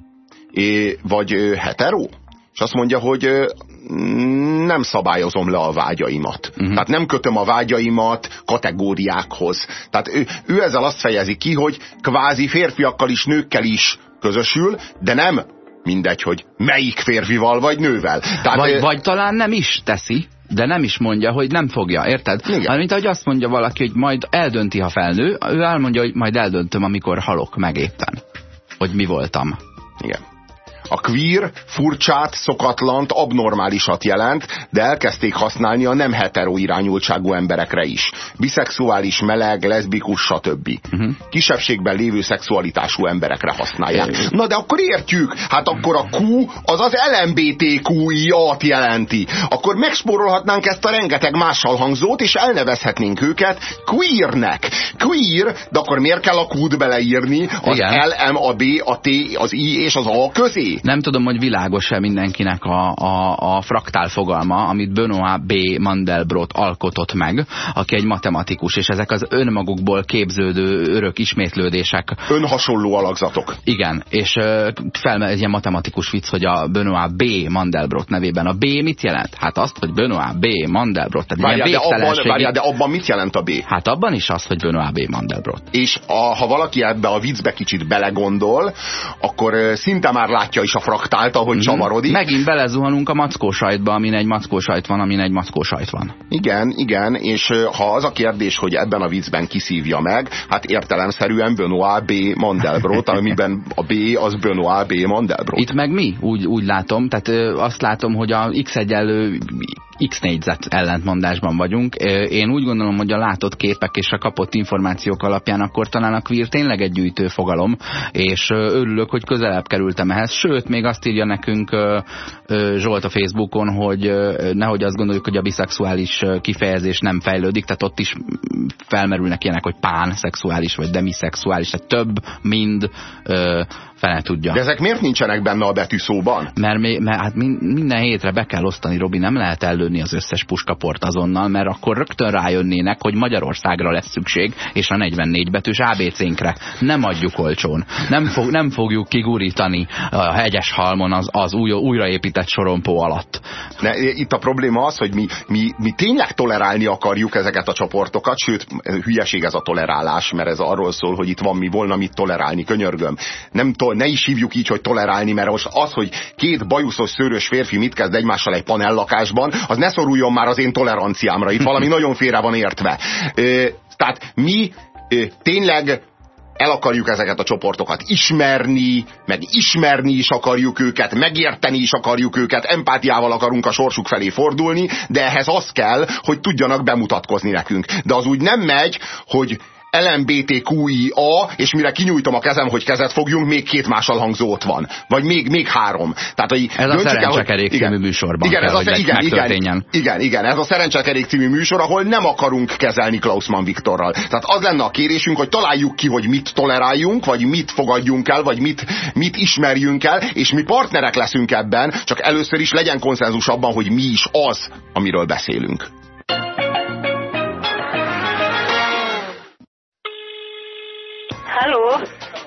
vagy hetero, és azt mondja, hogy nem szabályozom le a vágyaimat. Uh-huh. Tehát nem kötöm a vágyaimat kategóriákhoz. Tehát ő, ő ezzel azt fejezi ki, hogy kvázi férfiakkal is, nőkkel is közösül, de nem mindegy, hogy melyik férfival vagy nővel. Tehát, vagy, vagy talán nem is teszi de nem is mondja, hogy nem fogja, érted? Igen. Mint ahogy azt mondja valaki, hogy majd eldönti, ha felnő, ő elmondja, hogy majd eldöntöm, amikor halok meg éppen. Hogy mi voltam. Igen. A queer furcsát, szokatlant, abnormálisat jelent, de elkezdték használni a nem hetero irányultságú emberekre is. Biszexuális, meleg, leszbikus, stb. Uh -huh. Kisebbségben lévő szexualitású emberekre használják. Uh -huh. Na de akkor értjük, hát akkor a Q az az LMBTQI-at jelenti. Akkor megspórolhatnánk ezt a rengeteg mással hangzót, és elnevezhetnénk őket queernek. Queer, de akkor miért kell a Q-t beleírni az Igen. L, M, a B, a T, az I és az A közé? Nem tudom, hogy világos-e mindenkinek a, a, a fraktál fogalma, amit Benoit B. Mandelbrot alkotott meg, aki egy matematikus, és ezek az önmagukból képződő örök ismétlődések. Önhasonló alakzatok. Igen, és felmegy egy ilyen matematikus vicc, hogy a Benoit B. Mandelbrot nevében. A B mit jelent? Hát azt, hogy Benoit B. Mandelbrot. Tehát várjál, de abban, várjál, de abban mit jelent a B? Hát abban is az, hogy Benoit B. Mandelbrot. És a, ha valaki ebbe a viccbe kicsit belegondol, akkor szinte már látja is is a fraktált, ahogy mm -hmm. csavarodik. Megint belezuhanunk a mackósajtba, amin egy mackósajt van, amin egy mackósajt van. Igen, igen, és ha az a kérdés, hogy ebben a viccben kiszívja meg, hát értelemszerűen Benoit B. Mandelbrot, amiben a B az Benoit B. Mandelbrot. Itt meg mi? Úgy, úgy látom, tehát ö, azt látom, hogy a X egyenlő X négyzet ellentmondásban vagyunk. Én úgy gondolom, hogy a látott képek és a kapott információk alapján akkor talán a queer tényleg egy gyűjtő fogalom, és örülök, hogy közelebb kerültem ehhez. Sőt, még azt írja nekünk Zsolt a Facebookon, hogy nehogy azt gondoljuk, hogy a biszexuális kifejezés nem fejlődik, tehát ott is felmerülnek ilyenek, hogy pán szexuális vagy demiszexuális, tehát több, mind fele tudja. De ezek miért nincsenek benne a betűszóban? Mert, mert hát minden hétre be kell osztani, Robi, nem lehet ellőni az összes puskaport azonnal, mert akkor rögtön rájönnének, hogy Magyarországra lesz szükség, és a 44 betűs ABC-nkre. Nem adjuk olcsón. Nem, fog, nem fogjuk kigurítani a hegyes halmon az, az új, újraépített sorompó alatt. Ne, itt a probléma az, hogy mi, mi, mi tényleg tolerálni akarjuk ezeket a csoportokat, sőt, hülyeség ez a tolerálás, mert ez arról szól, hogy itt van mi volna mit tolerálni, könyörgöm. Nem to igazából ne is hívjuk így, hogy tolerálni, mert most az, hogy két bajuszos, szőrös férfi mit kezd egymással egy panellakásban, az ne szoruljon már az én toleranciámra. Itt valami nagyon félre van értve. Tehát mi tényleg el akarjuk ezeket a csoportokat ismerni, meg ismerni is akarjuk őket, megérteni is akarjuk őket, empátiával akarunk a sorsuk felé fordulni, de ehhez az kell, hogy tudjanak bemutatkozni nekünk. De az úgy nem megy, hogy LMBTQIA, és mire kinyújtom a kezem, hogy kezet fogjunk, még két mással hangzó ott van. Vagy még, még három. Tehát, hogy ez a Szerencsekerék című műsorban igen, kell, ez a, igen, igen, igen, igen, ez a Szerencsekerék című műsor, ahol nem akarunk kezelni Klausman Viktorral. Tehát az lenne a kérésünk, hogy találjuk ki, hogy mit toleráljunk, vagy mit fogadjunk el, vagy mit, mit ismerjünk el, és mi partnerek leszünk ebben, csak először is legyen konszenzus abban, hogy mi is az, amiről beszélünk.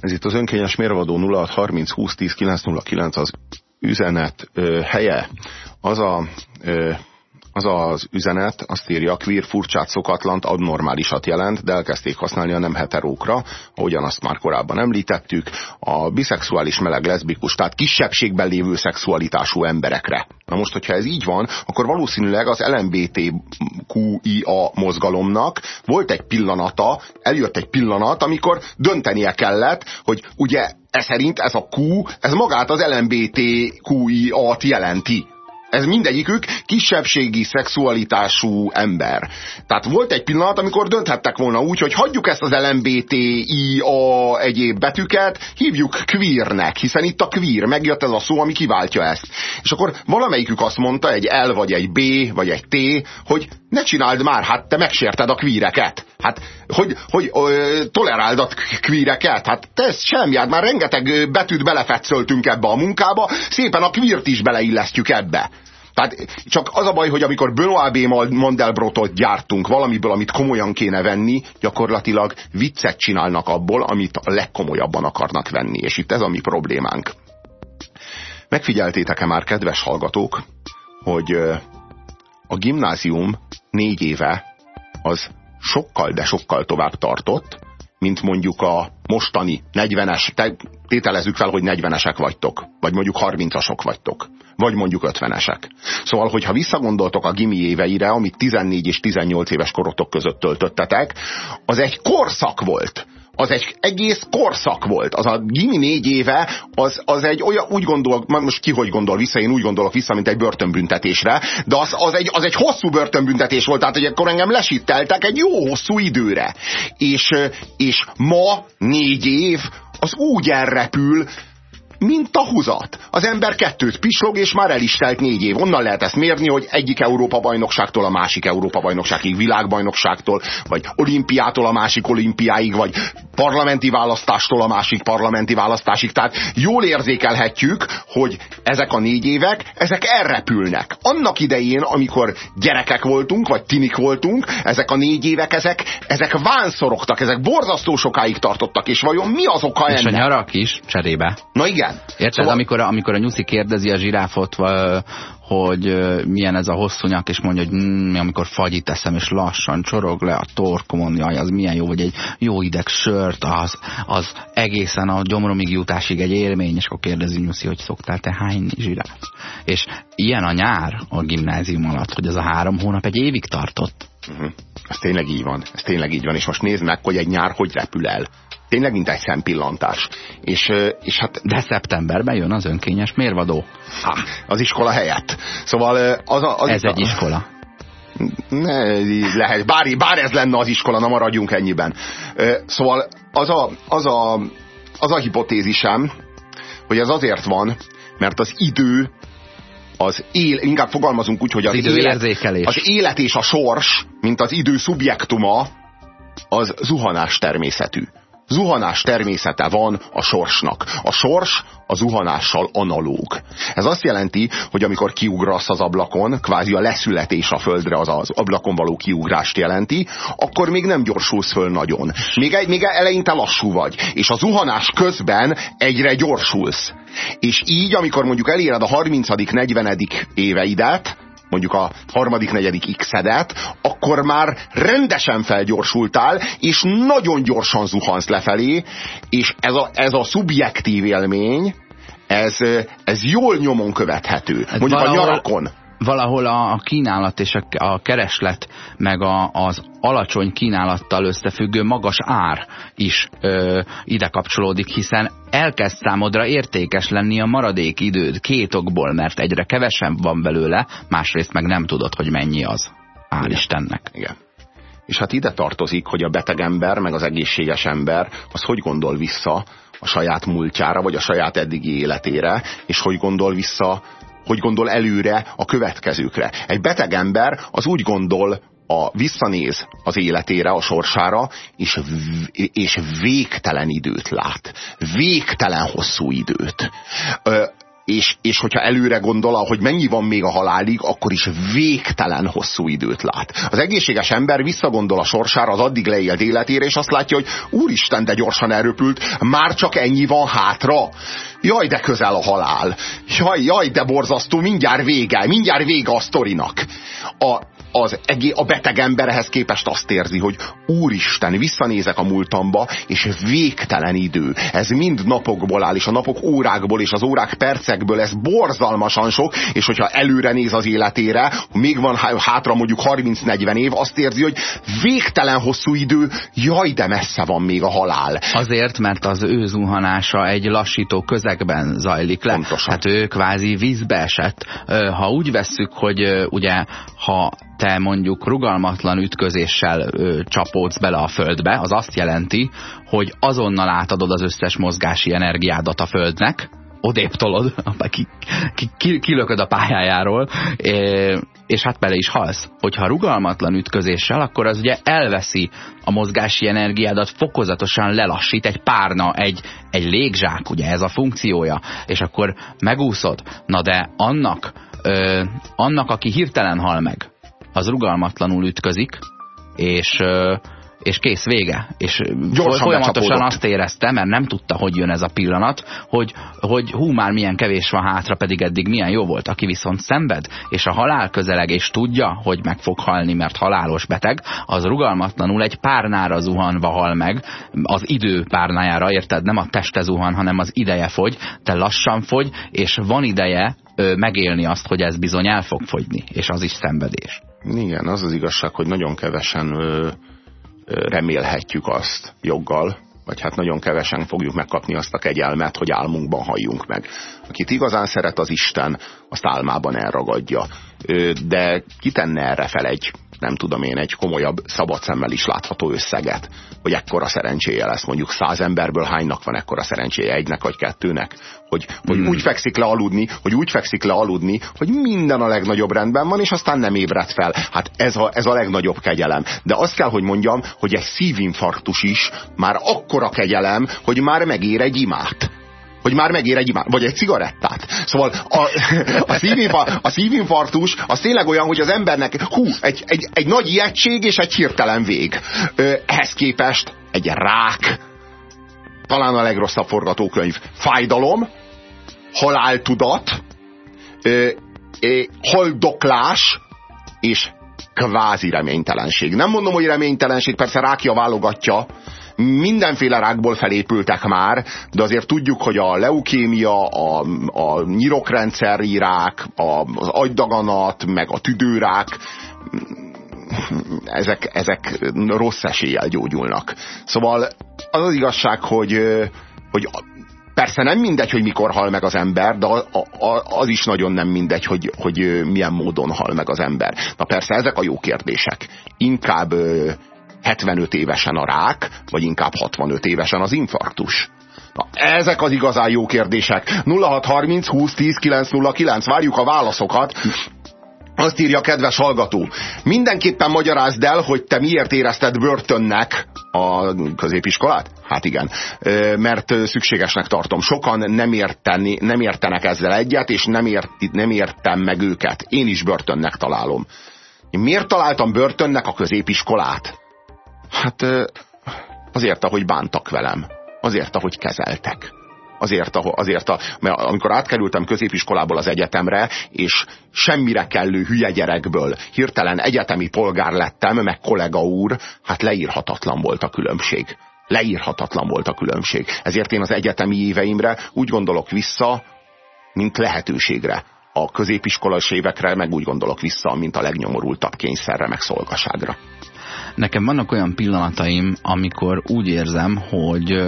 Ez itt az önkényes mérvadó 0630 20 10 909 az üzenet ö, helye. Az a ö, az az üzenet, azt írja, queer furcsát, szokatlant, abnormálisat jelent, de elkezdték használni a nem heterókra, ahogyan azt már korábban említettük, a biszexuális, meleg, leszbikus, tehát kisebbségben lévő szexualitású emberekre. Na most, hogyha ez így van, akkor valószínűleg az LMBTQIA mozgalomnak volt egy pillanata, eljött egy pillanat, amikor döntenie kellett, hogy ugye ez szerint ez a Q, ez magát az LMBTQIA-t jelenti ez mindegyikük kisebbségi szexualitású ember. Tehát volt egy pillanat, amikor dönthettek volna úgy, hogy hagyjuk ezt az LMBTI a egyéb betűket, hívjuk queernek, hiszen itt a queer, megjött ez a szó, ami kiváltja ezt. És akkor valamelyikük azt mondta, egy L, vagy egy B, vagy egy T, hogy ne csináld már, hát te megsérted a queereket. Hát, hogy, hogy ö, toleráld a queereket? Hát te ezt semmi, hát már rengeteg betűt belefetszöltünk ebbe a munkába, szépen a queert is beleillesztjük ebbe. Tehát csak az a baj, hogy amikor Benoit B. Mandelbrotot gyártunk valamiből, amit komolyan kéne venni, gyakorlatilag viccet csinálnak abból, amit a legkomolyabban akarnak venni. És itt ez a mi problémánk. Megfigyeltétek-e már, kedves hallgatók, hogy a gimnázium négy éve az sokkal, de sokkal tovább tartott, mint mondjuk a mostani 40-es, te, tételezzük fel, hogy 40-esek vagytok, vagy mondjuk 30-asok vagytok, vagy mondjuk 50-esek. Szóval, hogyha visszagondoltok a gimi éveire, amit 14 és 18 éves korotok között töltöttetek, az egy korszak volt az egy egész korszak volt. Az a gimi négy éve, az, az egy olyan, úgy gondolok, most ki hogy gondol vissza, én úgy gondolok vissza, mint egy börtönbüntetésre, de az, az, egy, az egy hosszú börtönbüntetés volt, tehát hogy akkor engem lesitteltek egy jó hosszú időre. És, és ma négy év, az úgy elrepül, mint a húzat. Az ember kettőt pislog, és már el is telt négy év. Onnan lehet ezt mérni, hogy egyik Európa bajnokságtól a másik Európa bajnokságig, világbajnokságtól, vagy olimpiától a másik olimpiáig, vagy parlamenti választástól a másik parlamenti választásig. Tehát jól érzékelhetjük, hogy ezek a négy évek, ezek elrepülnek. Annak idején, amikor gyerekek voltunk, vagy tinik voltunk, ezek a négy évek, ezek, ezek vánszorogtak, ezek borzasztó sokáig tartottak, és vajon mi az oka ennek? És a nyarak is cserébe. Na igen. Érted, szóval... amikor, amikor a nyuszi kérdezi a zsiráfot, hogy milyen ez a hosszú nyak, és mondja, hogy mm, amikor fagyit teszem, és lassan csorog le a torkomon, jaj, az milyen jó, vagy egy jó ideg sört, az, az egészen a gyomromig jutásig egy élmény, és akkor kérdezi Nyuszi, hogy szoktál te hányni zsiráf? És ilyen a nyár a gimnázium alatt, hogy ez a három hónap egy évig tartott. Uh mhm. -huh. Ez tényleg így van, ez tényleg így van, és most nézd meg, hogy egy nyár hogy repül el tényleg mint egy szempillantás. És, és hát... De szeptemberben jön az önkényes mérvadó. Ha, az iskola helyett. Szóval az a... Az ez a, egy iskola. Ne, lehet, bár, bár ez lenne az iskola, na maradjunk ennyiben. Szóval az a, az a, az a hipotézisem, hogy ez azért van, mert az idő az él, inkább fogalmazunk úgy, hogy az, az, élet, az élet és a sors, mint az idő szubjektuma, az zuhanás természetű. Zuhanás természete van a sorsnak. A sors a zuhanással analóg. Ez azt jelenti, hogy amikor kiugrasz az ablakon, kvázi a leszületés a földre az az ablakon való kiugrást jelenti, akkor még nem gyorsulsz föl nagyon. Még, még eleinte lassú vagy. És a zuhanás közben egyre gyorsulsz. És így, amikor mondjuk eléred a 30 40 éveidet, mondjuk a harmadik, negyedik x-edet, akkor már rendesen felgyorsultál, és nagyon gyorsan zuhansz lefelé, és ez a, ez a szubjektív élmény, ez, ez jól nyomon követhető. Hát mondjuk valahol, a nyarakon valahol a, a kínálat és a, a kereslet, meg a, az alacsony kínálattal összefüggő magas ár is ö, ide kapcsolódik, hiszen elkezd számodra értékes lenni a maradék időd két okból, mert egyre kevesebb van belőle, másrészt meg nem tudod, hogy mennyi az. Hál' Igen. Istennek. Igen. És hát ide tartozik, hogy a beteg ember, meg az egészséges ember, az hogy gondol vissza a saját múltjára, vagy a saját eddigi életére, és hogy gondol vissza hogy gondol előre a következőkre. Egy beteg ember az úgy gondol, a, visszanéz az életére, a sorsára, és, és végtelen időt lát. Végtelen hosszú időt. Ö, és, és hogyha előre gondol, hogy mennyi van még a halálig, akkor is végtelen hosszú időt lát. Az egészséges ember visszagondol a sorsára, az addig leélt életére, és azt látja, hogy úristen, de gyorsan elröpült, már csak ennyi van hátra. Jaj, de közel a halál. Jaj, jaj, de borzasztó, mindjárt vége, mindjárt vége a sztorinak. A, az egé, a beteg emberhez képest azt érzi, hogy úristen, visszanézek a múltamba, és végtelen idő. Ez mind napokból áll, és a napok órákból, és az órák percekből, ez borzalmasan sok, és hogyha előre néz az életére, még van hátra mondjuk 30-40 év, azt érzi, hogy végtelen hosszú idő, jaj, de messze van még a halál. Azért, mert az ő zuhanása egy lassító közegben zajlik le. Pontosan. Hát ő kvázi vízbe esett. Ha úgy vesszük, hogy ugye, ha te mondjuk rugalmatlan ütközéssel ö, csapódsz bele a földbe, az azt jelenti, hogy azonnal átadod az összes mozgási energiádat a földnek, odébb tolod, ki, ki, ki, kilököd a pályájáról, és hát bele is halsz. Hogyha rugalmatlan ütközéssel, akkor az ugye elveszi a mozgási energiádat, fokozatosan lelassít egy párna, egy, egy légzsák, ugye ez a funkciója, és akkor megúszod. Na de annak, ö, annak, aki hirtelen hal meg, az rugalmatlanul ütközik, és, és kész vége. És Gyorsan folyamatosan azt érezte, mert nem tudta, hogy jön ez a pillanat, hogy, hogy hú, már milyen kevés van hátra, pedig eddig milyen jó volt. Aki viszont szenved, és a halál közeleg, és tudja, hogy meg fog halni, mert halálos beteg, az rugalmatlanul egy párnára zuhanva hal meg, az idő párnájára, érted? Nem a teste zuhan, hanem az ideje fogy, te lassan fogy, és van ideje megélni azt, hogy ez bizony el fog fogyni, és az is szenvedés. Igen, az az igazság, hogy nagyon kevesen ö, ö, remélhetjük azt joggal, vagy hát nagyon kevesen fogjuk megkapni azt a kegyelmet, hogy álmunkban halljunk meg. Akit igazán szeret az Isten, azt álmában elragadja. De kitenne erre fel egy nem tudom én, egy komolyabb, szabad szemmel is látható összeget, hogy ekkora szerencséje lesz. Mondjuk száz emberből hánynak van ekkora szerencséje, egynek vagy kettőnek? Hogy, hogy hmm. úgy fekszik le aludni, hogy úgy fekszik le aludni, hogy minden a legnagyobb rendben van, és aztán nem ébred fel. Hát ez a, ez a legnagyobb kegyelem. De azt kell, hogy mondjam, hogy egy szívinfarktus is már akkora kegyelem, hogy már megér egy imát hogy már megér egy imán, vagy egy cigarettát. Szóval a, a, szívinfar, a szívinfarktus az tényleg olyan, hogy az embernek hú, egy, egy, egy nagy ijegység és egy hirtelen vég. Ehhez képest egy rák, talán a legrosszabb forgatókönyv, fájdalom, haláltudat, haldoklás és kvázi reménytelenség. Nem mondom, hogy reménytelenség, persze rákja válogatja, mindenféle rákból felépültek már, de azért tudjuk, hogy a leukémia, a, a nyirokrendszeri rák, a, az agydaganat, meg a tüdőrák, ezek, ezek rossz eséllyel gyógyulnak. Szóval az az igazság, hogy, hogy Persze nem mindegy, hogy mikor hal meg az ember, de az is nagyon nem mindegy, hogy, hogy milyen módon hal meg az ember. Na persze ezek a jó kérdések. Inkább 75 évesen a rák, vagy inkább 65 évesen az infarktus? Na, ezek az igazán jó kérdések. 0630 20 10 909, várjuk a válaszokat. Azt írja a kedves hallgató. Mindenképpen magyarázd el, hogy te miért érezted börtönnek a középiskolát? Hát igen. Mert szükségesnek tartom. Sokan nem, érteni, nem értenek ezzel egyet, és nem, ért, nem értem meg őket. Én is börtönnek találom. Miért találtam börtönnek a középiskolát? Hát azért, ahogy bántak velem. Azért, ahogy kezeltek. Azért, azért a, mert amikor átkerültem középiskolából az egyetemre, és semmire kellő hülye gyerekből hirtelen egyetemi polgár lettem, meg kollega úr, hát leírhatatlan volt a különbség. Leírhatatlan volt a különbség. Ezért én az egyetemi éveimre úgy gondolok vissza, mint lehetőségre. A középiskolas évekre meg úgy gondolok vissza, mint a legnyomorultabb kényszerre, meg szolgaságra. Nekem vannak olyan pillanataim, amikor úgy érzem, hogy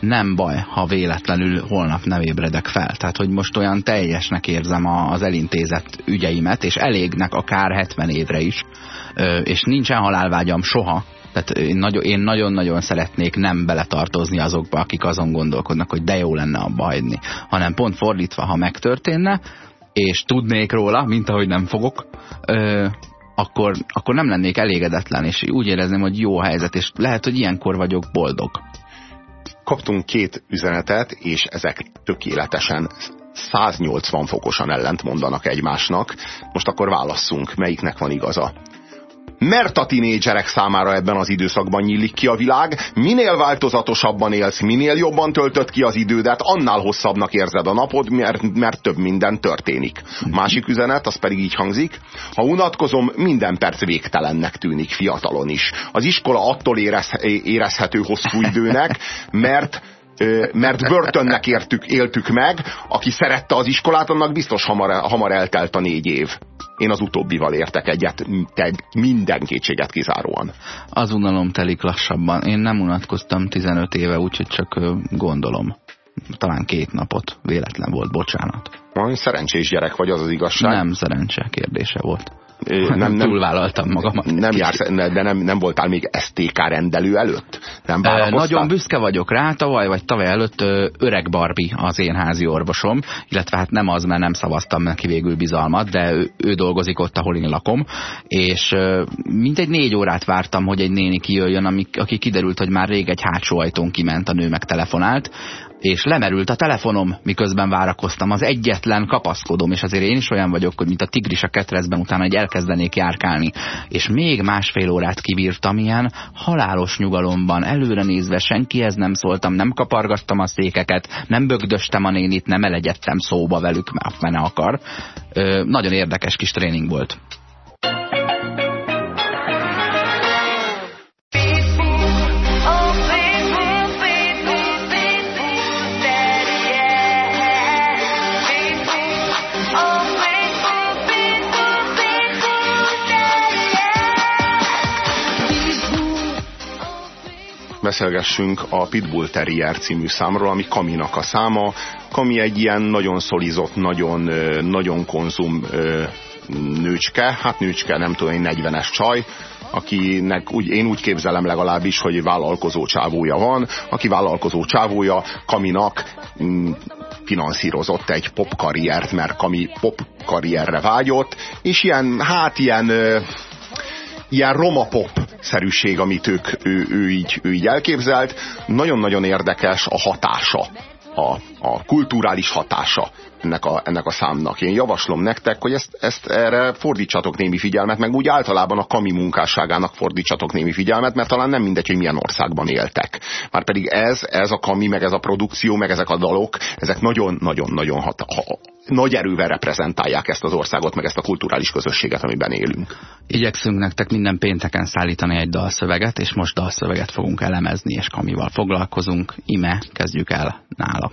nem baj, ha véletlenül holnap nem ébredek fel. Tehát, hogy most olyan teljesnek érzem az elintézett ügyeimet, és elégnek akár 70 évre is, és nincsen halálvágyam soha, tehát én nagyon-nagyon szeretnék nem beletartozni azokba, akik azon gondolkodnak, hogy de jó lenne abba hagyni. Hanem pont fordítva, ha megtörténne, és tudnék róla, mint ahogy nem fogok, akkor, akkor nem lennék elégedetlen, és úgy érezném, hogy jó helyzet, és lehet, hogy ilyenkor vagyok boldog kaptunk két üzenetet, és ezek tökéletesen 180 fokosan ellent mondanak egymásnak. Most akkor válasszunk, melyiknek van igaza. Mert a tinédzserek számára ebben az időszakban nyílik ki a világ, minél változatosabban élsz, minél jobban töltött ki az idődet, annál hosszabbnak érzed a napod, mert, mert több minden történik. Másik üzenet, az pedig így hangzik, ha unatkozom, minden perc végtelennek tűnik fiatalon is. Az iskola attól érez, érezhető hosszú időnek, mert mert börtönnek értük, éltük meg, aki szerette az iskolát, annak biztos hamar, hamar eltelt a négy év. Én az utóbbival értek egyet, te minden kétséget kizáróan. Az unalom telik lassabban. Én nem unatkoztam 15 éve, úgyhogy csak gondolom. Talán két napot. Véletlen volt, bocsánat. Majd szerencsés gyerek vagy, az az igazság. Nem szerencse kérdése volt nem, nem, túlvállaltam magam. Nem jársz, de nem, nem voltál még STK rendelő előtt? Nem Nagyon büszke vagyok rá, tavaly vagy tavaly előtt öreg Barbi az én házi orvosom, illetve hát nem az, mert nem szavaztam neki végül bizalmat, de ő, ő dolgozik ott, ahol én lakom, és mintegy négy órát vártam, hogy egy néni kijöjjön, aki kiderült, hogy már rég egy hátsó ajtón kiment, a nő meg telefonált, és lemerült a telefonom, miközben várakoztam. Az egyetlen kapaszkodom, és azért én is olyan vagyok, hogy mint a tigris a ketrezben utána egy elkezdenék járkálni. És még másfél órát kibírtam ilyen halálos nyugalomban, előre nézve senkihez nem szóltam, nem kapargattam a székeket, nem bögdöstem a nénit, nem elegyedtem szóba velük, mert fene akar. Ö, nagyon érdekes kis tréning volt. Beszélgessünk a Pitbull Terrier című számról, ami Kaminak a száma. Kami egy ilyen nagyon szolizott, nagyon, nagyon konzum nőcske, hát nőcske, nem tudom, egy 40-es csaj, akinek úgy, én úgy képzelem legalábbis, hogy vállalkozó csávója van, aki vállalkozó csávója Kaminak mm, finanszírozott egy pop karriert, mert Kami pop karrierre vágyott, és ilyen, hát ilyen ilyen roma-pop-szerűség, amit ők, ő, ő, így, ő így elképzelt. Nagyon-nagyon érdekes a hatása, a, a kulturális hatása ennek a, ennek a számnak. Én javaslom nektek, hogy ezt, ezt erre fordítsatok némi figyelmet, meg úgy általában a kami munkásságának fordítsatok némi figyelmet, mert talán nem mindegy, hogy milyen országban éltek. Már pedig ez, ez a kami, meg ez a produkció, meg ezek a dalok, ezek nagyon-nagyon-nagyon hat, ha, nagy erővel reprezentálják ezt az országot, meg ezt a kulturális közösséget, amiben élünk. Igyekszünk nektek minden pénteken szállítani egy dalszöveget, és most dalszöveget fogunk elemezni, és kamival foglalkozunk. Ime, kezdjük el nála.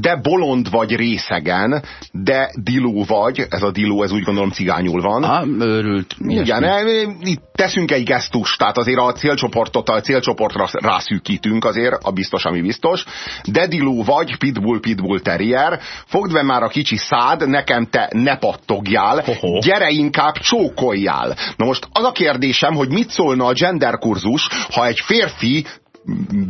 de bolond vagy részegen, de diló vagy, ez a diló, ez úgy gondolom cigányul van. A, őrült. Igen, itt teszünk egy gesztust, tehát azért a célcsoportot, a célcsoportra rászűkítünk azért, a biztos, ami biztos. De diló vagy, pitbull, pitbull terrier, fogd be már a kicsi szád, nekem te ne pattogjál, Hoho. gyere inkább csókoljál. Na most az a kérdésem, hogy mit szólna a gender kurzus, ha egy férfi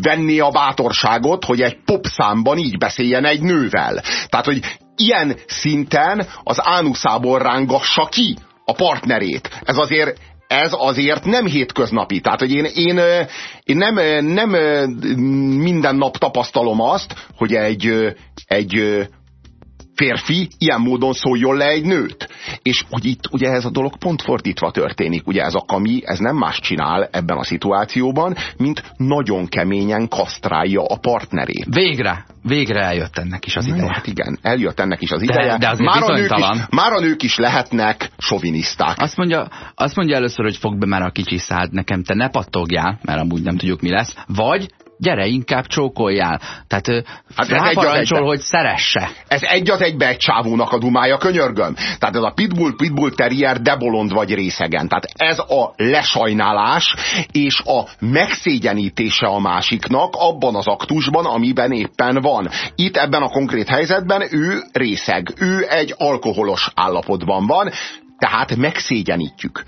venné a bátorságot, hogy egy popszámban így beszéljen egy nővel. Tehát, hogy ilyen szinten az ánuszából rángassa ki a partnerét. Ez azért ez azért nem hétköznapi. Tehát, hogy én, én, én nem, nem minden nap tapasztalom azt, hogy egy, egy férfi ilyen módon szóljon le egy nőt. És hogy itt ugye ez a dolog pont fordítva történik. Ugye ez a kami, ez nem más csinál ebben a szituációban, mint nagyon keményen kasztrálja a partnerét. Végre, végre eljött ennek is az ideje. hát igen, eljött ennek is az ideje. De, de azért már, a nők is, már a nők is lehetnek soviniszták. Azt mondja, azt mondja először, hogy fog be már a kicsi szád, nekem te ne pattogjál, mert amúgy nem tudjuk mi lesz, vagy gyere inkább csókoljál. Tehát Hát egy ráparancsol, egybe. hogy szeresse. Ez egy az egybe egy csávónak a dumája, könyörgöm. Tehát ez a pitbull, pitbull terrier, de bolond vagy részegen. Tehát ez a lesajnálás és a megszégyenítése a másiknak abban az aktusban, amiben éppen van. Itt ebben a konkrét helyzetben ő részeg, ő egy alkoholos állapotban van, tehát megszégyenítjük.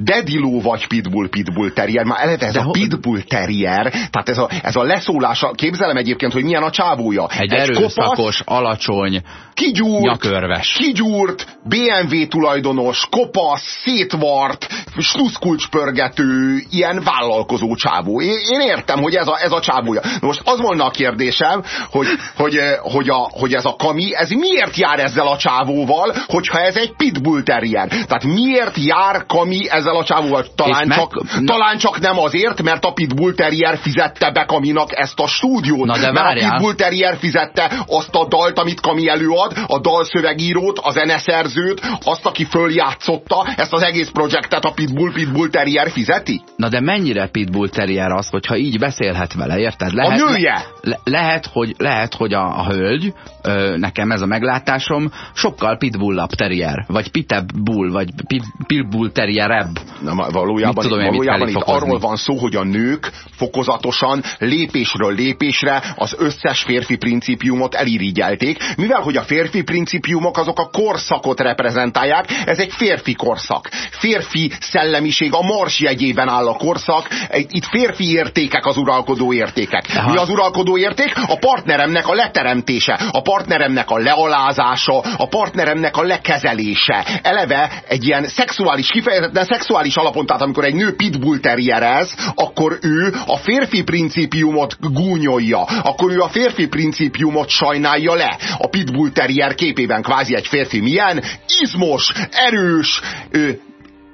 Dediló vagy pitbull, pitbull terrier, már eleve ez De a pitbull terrier, tehát ez a, ez a leszólása, képzelem egyébként, hogy milyen a csávója. Egy, egy erőszakos, alacsony, kigyúrt, nyakörves. kigyúrt, BMW tulajdonos, kopasz, szétvart, sluszkulcspörgető, ilyen vállalkozó csávó. Én, én értem, hogy ez a, ez a csávója. Na Most az volna a kérdésem, hogy, hogy, eh, hogy, a, hogy ez a kami, ez miért jár ezzel a csávóval, hogyha ez egy pitbull terrier? Tehát miért jár kami ezzel a csávóval? Talán, meg- csak, talán csak nem azért, mert a pitbull terrier fizette be kaminak ezt a stúdiót. Na de mert a pitbull Terrier fizette azt a dalt, amit Kami előad, a dalszövegírót, a zeneszerzőt, azt, aki följátszotta, ezt az egész projektet a Pitbull Pitbull Terrier fizeti? Na de mennyire pitbull terrier az, hogyha így beszélhet vele, érted? Lehet, A nője! Le, lehet, hogy, lehet, hogy a, a hölgy, ö, nekem ez a meglátásom, sokkal pitbullabb terrier, vagy pitebb bull, vagy pit, pitbull terrierebb. Na, valójában, tudom valójában itt fokozni? arról van szó, hogy a nők fokozatosan, lépésről lépésre az összes férfi principiumot elirigyelték, mivel hogy a férfi principiumok azok a korszakot reprezentálják, ez egy férfi korszak. Férfi szellemiség, a mars jegyében áll a korszak, itt férfi értékek az uralkodó értékek. Aha. Mi az uralkodó érték? A partneremnek a leteremtése, a partneremnek a lealázása, a partneremnek a lekezelése. Eleve egy ilyen szexuális, kifejezetten szexuális alapon, tehát amikor egy nő pitbull terrierez, akkor ő a férfi principiumot gúnyolja, akkor ő a férfi principiumot sajnálja le. A pitbull terrier képében kvázi egy férfi milyen? Izmos, erős, ö,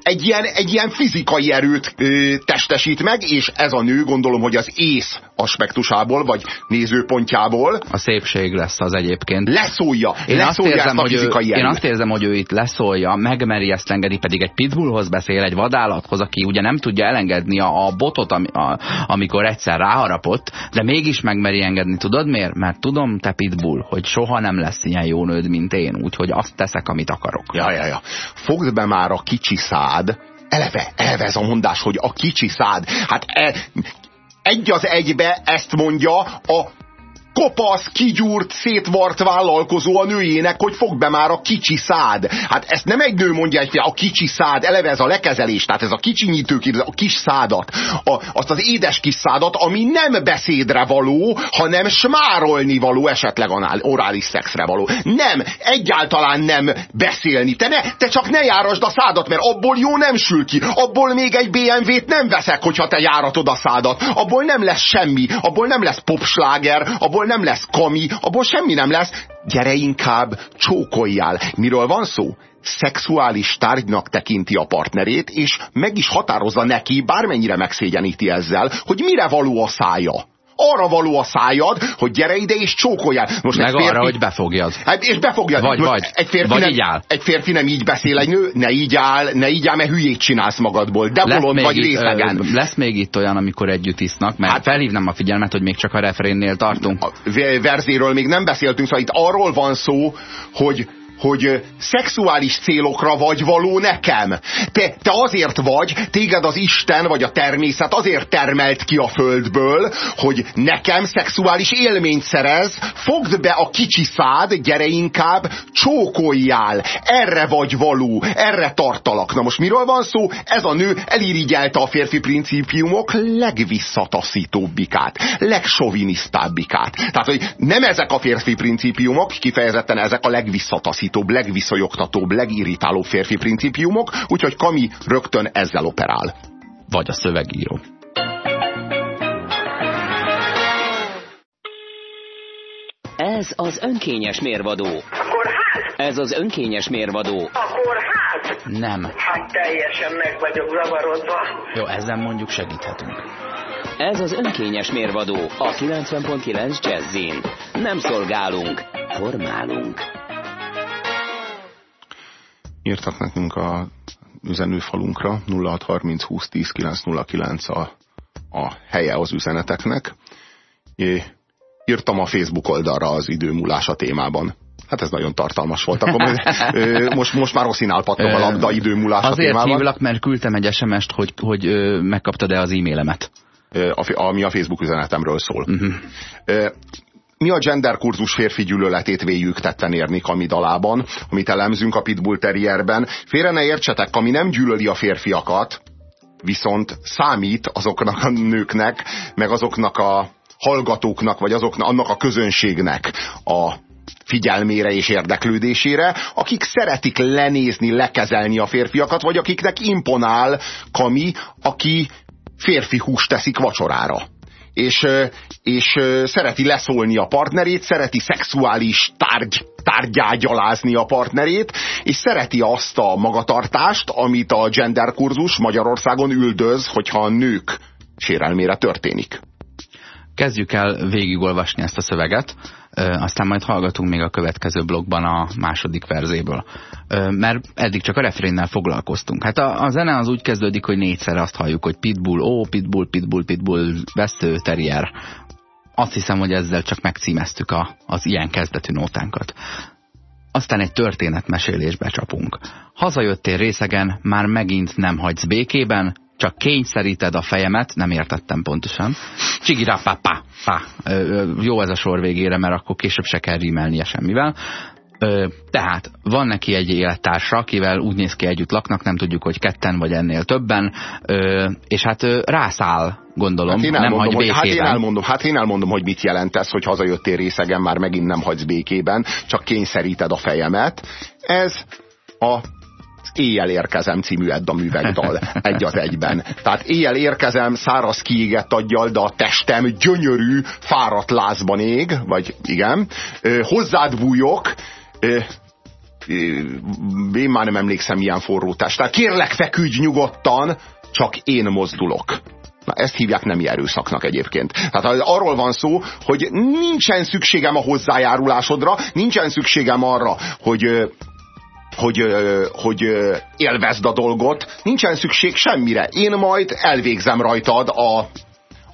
egy ilyen, egy ilyen fizikai erőt ö, testesít meg, és ez a nő gondolom, hogy az ész aspektusából, vagy nézőpontjából A szépség lesz az egyébként. leszólja, Én azt, leszólja érzem, ezt a hogy ő, fizikai én azt érzem, hogy ő itt leszólja, megmeri ezt engedni, pedig egy pitbullhoz beszél, egy vadállathoz, aki ugye nem tudja elengedni a, a botot, ami, a, amikor egyszer ráharapott, de mégis megmeri engedni. Tudod miért? Mert tudom, te pitbull, hogy soha nem lesz ilyen jó nőd, mint én, úgyhogy azt teszek, amit akarok. Ja, ja, ja. Fogd be már a kicsi szád. Eleve, eleve ez a mondás, hogy a kicsi szád. Hát e, egy az egybe ezt mondja a kopasz, kigyúrt, szétvart vállalkozó a nőjének, hogy fog be már a kicsi szád. Hát ezt nem egy nő mondja egy a kicsi szád, eleve ez a lekezelés, tehát ez a kicsinyítő, a kis szádat, a, azt az édes kis szádat, ami nem beszédre való, hanem smárolni való, esetleg anál, orális szexre való. Nem, egyáltalán nem beszélni. Te, ne, te csak ne járasd a szádat, mert abból jó nem sül ki. Abból még egy BMW-t nem veszek, hogyha te járatod a szádat. Abból nem lesz semmi, abból nem lesz popsláger, abból nem lesz kami, abból semmi nem lesz. Gyere inkább, csókoljál. Miről van szó? szexuális tárgynak tekinti a partnerét, és meg is határozza neki, bármennyire megszégyeníti ezzel, hogy mire való a szája. Arra való a szájad, hogy gyere ide és csókoljál. Most Meg férfi... arra, hogy befogjad. Hát, és befogjad. Vagy, Most vagy. Egy férfi, vagy nem, így áll. egy férfi nem így beszél egy nő, ne így áll, ne így áll, mert hülyét csinálsz magadból. De bolond vagy részegen. Lesz még itt olyan, amikor együtt isznak, mert hát, felhívnám a figyelmet, hogy még csak a refrénnél tartunk. A verzéről még nem beszéltünk, szóval itt arról van szó, hogy hogy szexuális célokra vagy való nekem. Te, te azért vagy, téged az Isten vagy a természet azért termelt ki a földből, hogy nekem szexuális élményt szerez, fogd be a kicsi szád, gyere inkább, csókoljál. Erre vagy való, erre tartalak. Na most miről van szó? Ez a nő elirigyelte a férfi principiumok legvisszataszítóbbikát, legsovinisztábbikát. Tehát, hogy nem ezek a férfi principiumok, kifejezetten ezek a legvisszataszítóbbikák legtaszítóbb, legviszonyogtatóbb, legirritálóbb férfi principiumok, úgyhogy Kami rögtön ezzel operál. Vagy a szövegíró. Ez az önkényes mérvadó. Akkor hát? Ez az önkényes mérvadó. Akkor hát? Nem. Hát teljesen meg vagyok zavarodva. Jó, ezzel mondjuk segíthetünk. Ez az önkényes mérvadó a 90.9 Jazzin. Nem szolgálunk, formálunk írtak nekünk a üzenőfalunkra 0630 20 10 909 a, a helye az üzeneteknek. É, írtam a Facebook oldalra az időmúlás témában. Hát ez nagyon tartalmas volt. Akkor most, most már rosszinál pattog a labda időmúlás Azért témában. hívlak, mert küldtem egy SMS-t, hogy, hogy megkaptad-e az e-mailemet. Ami a Facebook üzenetemről szól. Uh mhm. -huh mi a gender férfi gyűlöletét véljük tetten érni Kami dalában, amit elemzünk a Pitbull Terrierben. Félre ne értsetek, Kami nem gyűlöli a férfiakat, viszont számít azoknak a nőknek, meg azoknak a hallgatóknak, vagy azoknak, annak a közönségnek a figyelmére és érdeklődésére, akik szeretik lenézni, lekezelni a férfiakat, vagy akiknek imponál Kami, aki férfi húst teszik vacsorára és, és szereti leszólni a partnerét, szereti szexuális tárgy, tárgyágyalázni a partnerét, és szereti azt a magatartást, amit a gender kurzus Magyarországon üldöz, hogyha a nők sérelmére történik. Kezdjük el végigolvasni ezt a szöveget, aztán majd hallgatunk még a következő blogban a második verzéből. Mert eddig csak a refrénnel foglalkoztunk. Hát a, a zene az úgy kezdődik, hogy négyszer azt halljuk, hogy pitbull, ó, pitbull, pitbull, pitbull, vesző, terrier. Azt hiszem, hogy ezzel csak megcímeztük a, az ilyen kezdetű nótánkat. Aztán egy történetmesélésbe csapunk. Hazajöttél részegen, már megint nem hagysz békében, csak kényszeríted a fejemet, nem értettem pontosan. Csigira pa, pa, pa. Jó ez a sor végére, mert akkor később se kell rímelnie semmivel. Tehát van neki egy élettársa, akivel úgy néz ki együtt laknak, nem tudjuk, hogy ketten vagy ennél többen, és hát rászáll, gondolom, hát nem hagy békében. Hát én, elmondom, hát én elmondom, hogy mit jelent ez, hogy hazajöttél részegen, már megint nem hagysz békében, csak kényszeríted a fejemet. Ez a Éjjel érkezem című Edda művegdal egy az egyben. Tehát éjjel érkezem száraz kiégett aggyal, de a testem gyönyörű, fáradt lázban ég, vagy igen, hozzád bújok, én már nem emlékszem milyen forró test. Tehát kérlek feküdj nyugodtan, csak én mozdulok. Na, ezt hívják nemi erőszaknak egyébként. Tehát arról van szó, hogy nincsen szükségem a hozzájárulásodra, nincsen szükségem arra, hogy hogy, hogy élvezd a dolgot, nincsen szükség semmire. Én majd elvégzem rajtad a,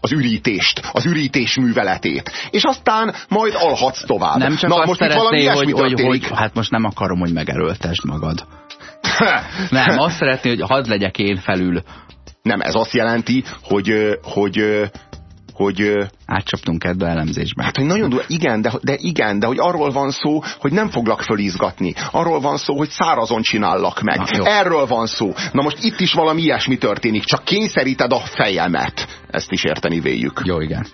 az ürítést, az ürítés műveletét. És aztán majd alhatsz tovább. Nem csak Na, azt most szeretné, hogy, hogy, hogy, hát most nem akarom, hogy megerőltesd magad. nem, azt szeretné, hogy hadd legyek én felül. Nem, ez azt jelenti, hogy, hogy hogy... Átcsaptunk ebbe elemzésbe. Hát, hogy nagyon durva, igen, de, de igen, de hogy arról van szó, hogy nem foglak fölizgatni. Arról van szó, hogy szárazon csinállak meg. Na, Erről van szó. Na most itt is valami ilyesmi történik, csak kényszeríted a fejemet. Ezt is érteni véljük. Jó, igen.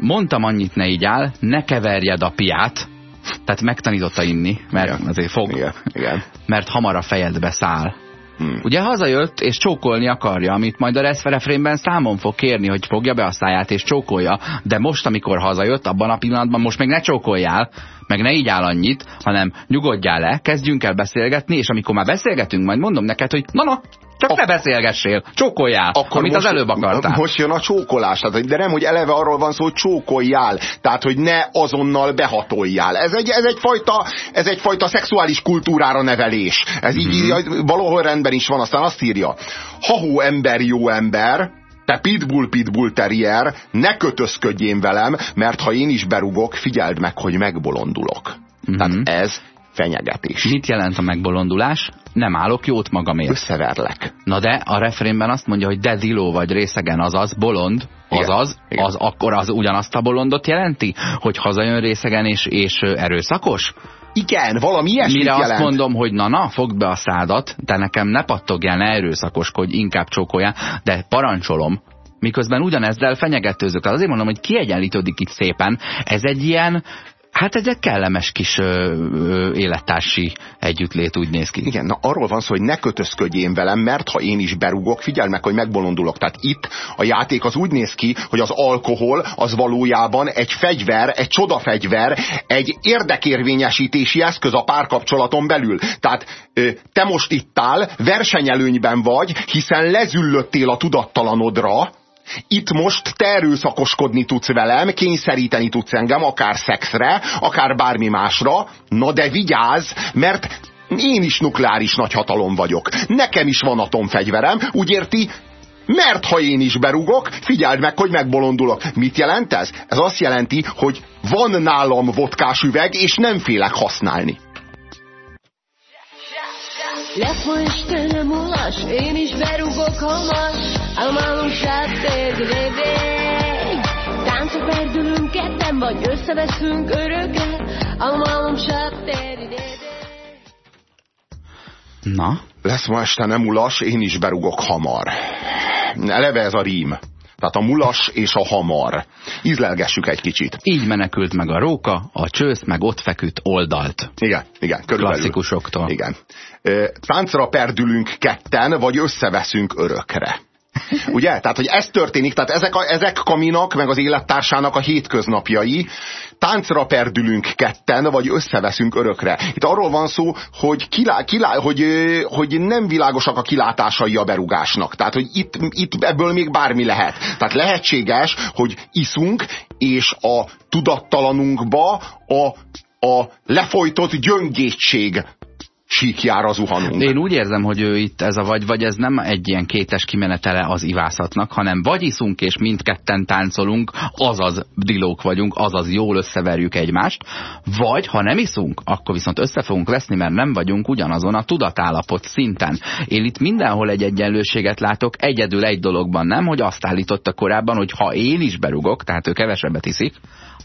mondtam annyit, ne így áll, ne keverjed a piát, tehát megtanította inni, mert igen. azért fog. Igen. Igen. Mert hamar a fejedbe száll. Hmm. Ugye hazajött, és csókolni akarja, amit majd a refrénben számon fog kérni, hogy fogja be a száját és csókolja. De most, amikor hazajött, abban a pillanatban most meg ne csókoljál, meg ne így áll annyit, hanem nyugodjál le, kezdjünk el beszélgetni, és amikor már beszélgetünk, majd mondom neked, hogy na-na, Csak Ak ne beszélgessél, csókoljál, akkor amit most, az előbb akartál. Most jön a csókolás, tehát, de nem, hogy eleve arról van szó, hogy csókoljál, tehát, hogy ne azonnal behatoljál. Ez, egy, ez, egyfajta, ez egyfajta szexuális kultúrára nevelés. Ez mm -hmm. így mhm. valahol rendben is van, aztán azt írja, hahó ember, jó ember, te pitbull, pitbull terrier, ne kötözködjén velem, mert ha én is berugok, figyeld meg, hogy megbolondulok. Mm -hmm. Tehát ez fenyegetés. Mit jelent a megbolondulás? Nem állok jót magamért. Összeverlek. Na de a refrénben azt mondja, hogy de diló vagy részegen, azaz bolond, azaz, Igen. az akkor az ugyanazt a bolondot jelenti? Hogy hazajön részegen és, és erőszakos? Igen, valami ilyesmit Mire jelent. azt mondom, hogy na-na, fogd be a szádat, de nekem ne pattogjál, ne erőszakoskodj, inkább csókoljál, de parancsolom, miközben ugyanezzel fenyegetőzök. Azért mondom, hogy kiegyenlítődik itt szépen. Ez egy ilyen Hát ez egy kellemes kis ö, ö, élettársi együttlét úgy néz ki. Igen, na arról van szó, hogy ne kötözködjén velem, mert ha én is berugok, figyelj meg, hogy megbolondulok. Tehát itt a játék az úgy néz ki, hogy az alkohol az valójában egy fegyver, egy csodafegyver, egy érdekérvényesítési eszköz a párkapcsolaton belül. Tehát ö, te most itt áll, versenyelőnyben vagy, hiszen lezüllöttél a tudattalanodra, itt most te erőszakoskodni tudsz velem, kényszeríteni tudsz engem, akár szexre, akár bármi másra, na de vigyázz, mert én is nukleáris nagyhatalom vagyok. Nekem is van atomfegyverem, úgy érti, mert ha én is berugok, figyeld meg, hogy megbolondulok. Mit jelent ez? Ez azt jelenti, hogy van nálam vodkás üveg, és nem félek használni. Lesz ma este nem ulas, én is berugok hamar, a malom Táncok perdülünk ketten, vagy összeveszünk örökre, a malom Na? Lesz ma este nem ulas, én is berugok hamar. Eleve ez a rím. Tehát a mulas és a hamar. Ízlelgessük egy kicsit. Így menekült meg a róka, a csősz meg ott feküdt oldalt. Igen, igen, körülbelül. Klasszikusoktól. Igen. Táncra perdülünk ketten, vagy összeveszünk örökre. Ugye? Tehát, hogy ez történik, tehát ezek, a, ezek Kaminak, meg az élettársának a hétköznapjai, táncra perdülünk ketten, vagy összeveszünk örökre. Itt arról van szó, hogy, kilá, kilá, hogy, hogy nem világosak a kilátásai a berugásnak. Tehát, hogy itt, itt ebből még bármi lehet. Tehát lehetséges, hogy iszunk, és a tudattalanunkba a a lefolytott gyöngétség síkjára zuhanunk. Én úgy érzem, hogy ő itt ez a vagy, vagy ez nem egy ilyen kétes kimenetele az ivászatnak, hanem vagy iszunk és mindketten táncolunk, azaz dilók vagyunk, azaz jól összeverjük egymást, vagy ha nem iszunk, akkor viszont össze fogunk veszni, mert nem vagyunk ugyanazon a tudatállapot szinten. Én itt mindenhol egy egyenlőséget látok, egyedül egy dologban nem, hogy azt állította korábban, hogy ha én is berugok, tehát ő kevesebbet iszik,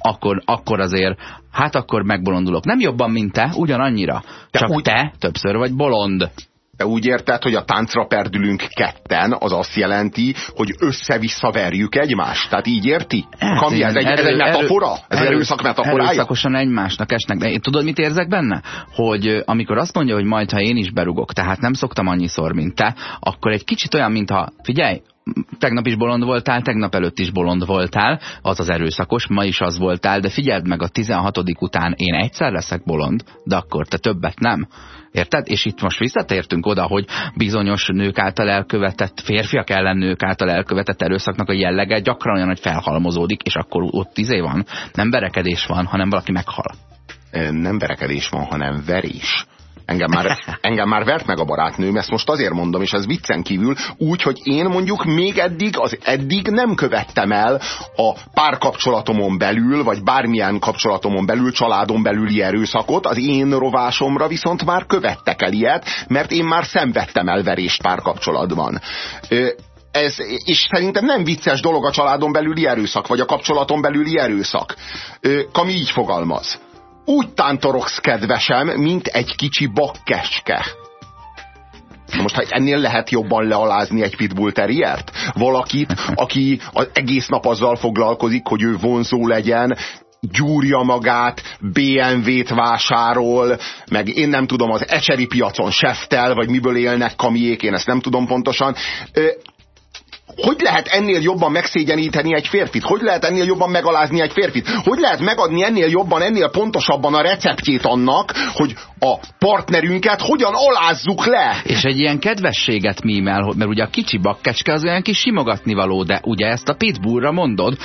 akkor, akkor azért, hát akkor megbolondulok. Nem jobban, mint te, ugyanannyira. De Csak úgy... te többször vagy bolond. Te úgy érted, hogy a táncra perdülünk ketten, az azt jelenti, hogy össze-vissza verjük egymást? Tehát így érti? Hát Kami, ez egy, erő, ez egy metafora? Ez erő, erőszak metaforája? Erőszakosan egymásnak esnek. De tudod, mit érzek benne? Hogy amikor azt mondja, hogy majd, ha én is berugok, tehát nem szoktam annyiszor, mint te, akkor egy kicsit olyan, mintha, figyelj, tegnap is bolond voltál, tegnap előtt is bolond voltál, az az erőszakos, ma is az voltál, de figyeld meg, a 16. után én egyszer leszek bolond, de akkor te többet nem. Érted? És itt most visszatértünk oda, hogy bizonyos nők által elkövetett, férfiak ellen nők által elkövetett erőszaknak a jellege gyakran olyan, hogy felhalmozódik, és akkor ott izé van. Nem verekedés van, hanem valaki meghal. Nem verekedés van, hanem verés. Engem már, engem már vert meg a barátnőm, ezt most azért mondom, és ez viccen kívül, úgy, hogy én mondjuk még eddig, az eddig nem követtem el a párkapcsolatomon belül, vagy bármilyen kapcsolatomon belül, családon belüli erőszakot, az én rovásomra viszont már követtek el ilyet, mert én már szenvedtem el verést párkapcsolatban. Ez, és szerintem nem vicces dolog a családon belüli erőszak, vagy a kapcsolaton belüli erőszak. Kami így fogalmaz úgy tántorogsz, kedvesem, mint egy kicsi bakkeske. Most ha ennél lehet jobban lealázni egy pitbull terriert? Valakit, aki az egész nap azzal foglalkozik, hogy ő vonzó legyen, gyúrja magát, BMW-t vásárol, meg én nem tudom, az ecseri piacon seftel, vagy miből élnek kamiék, én ezt nem tudom pontosan hogy lehet ennél jobban megszégyeníteni egy férfit? Hogy lehet ennél jobban megalázni egy férfit? Hogy lehet megadni ennél jobban, ennél pontosabban a receptjét annak, hogy a partnerünket hogyan alázzuk le? És egy ilyen kedvességet mímel, mert ugye a kicsi bakkecske az olyan kis simogatni való, de ugye ezt a pitbullra mondod,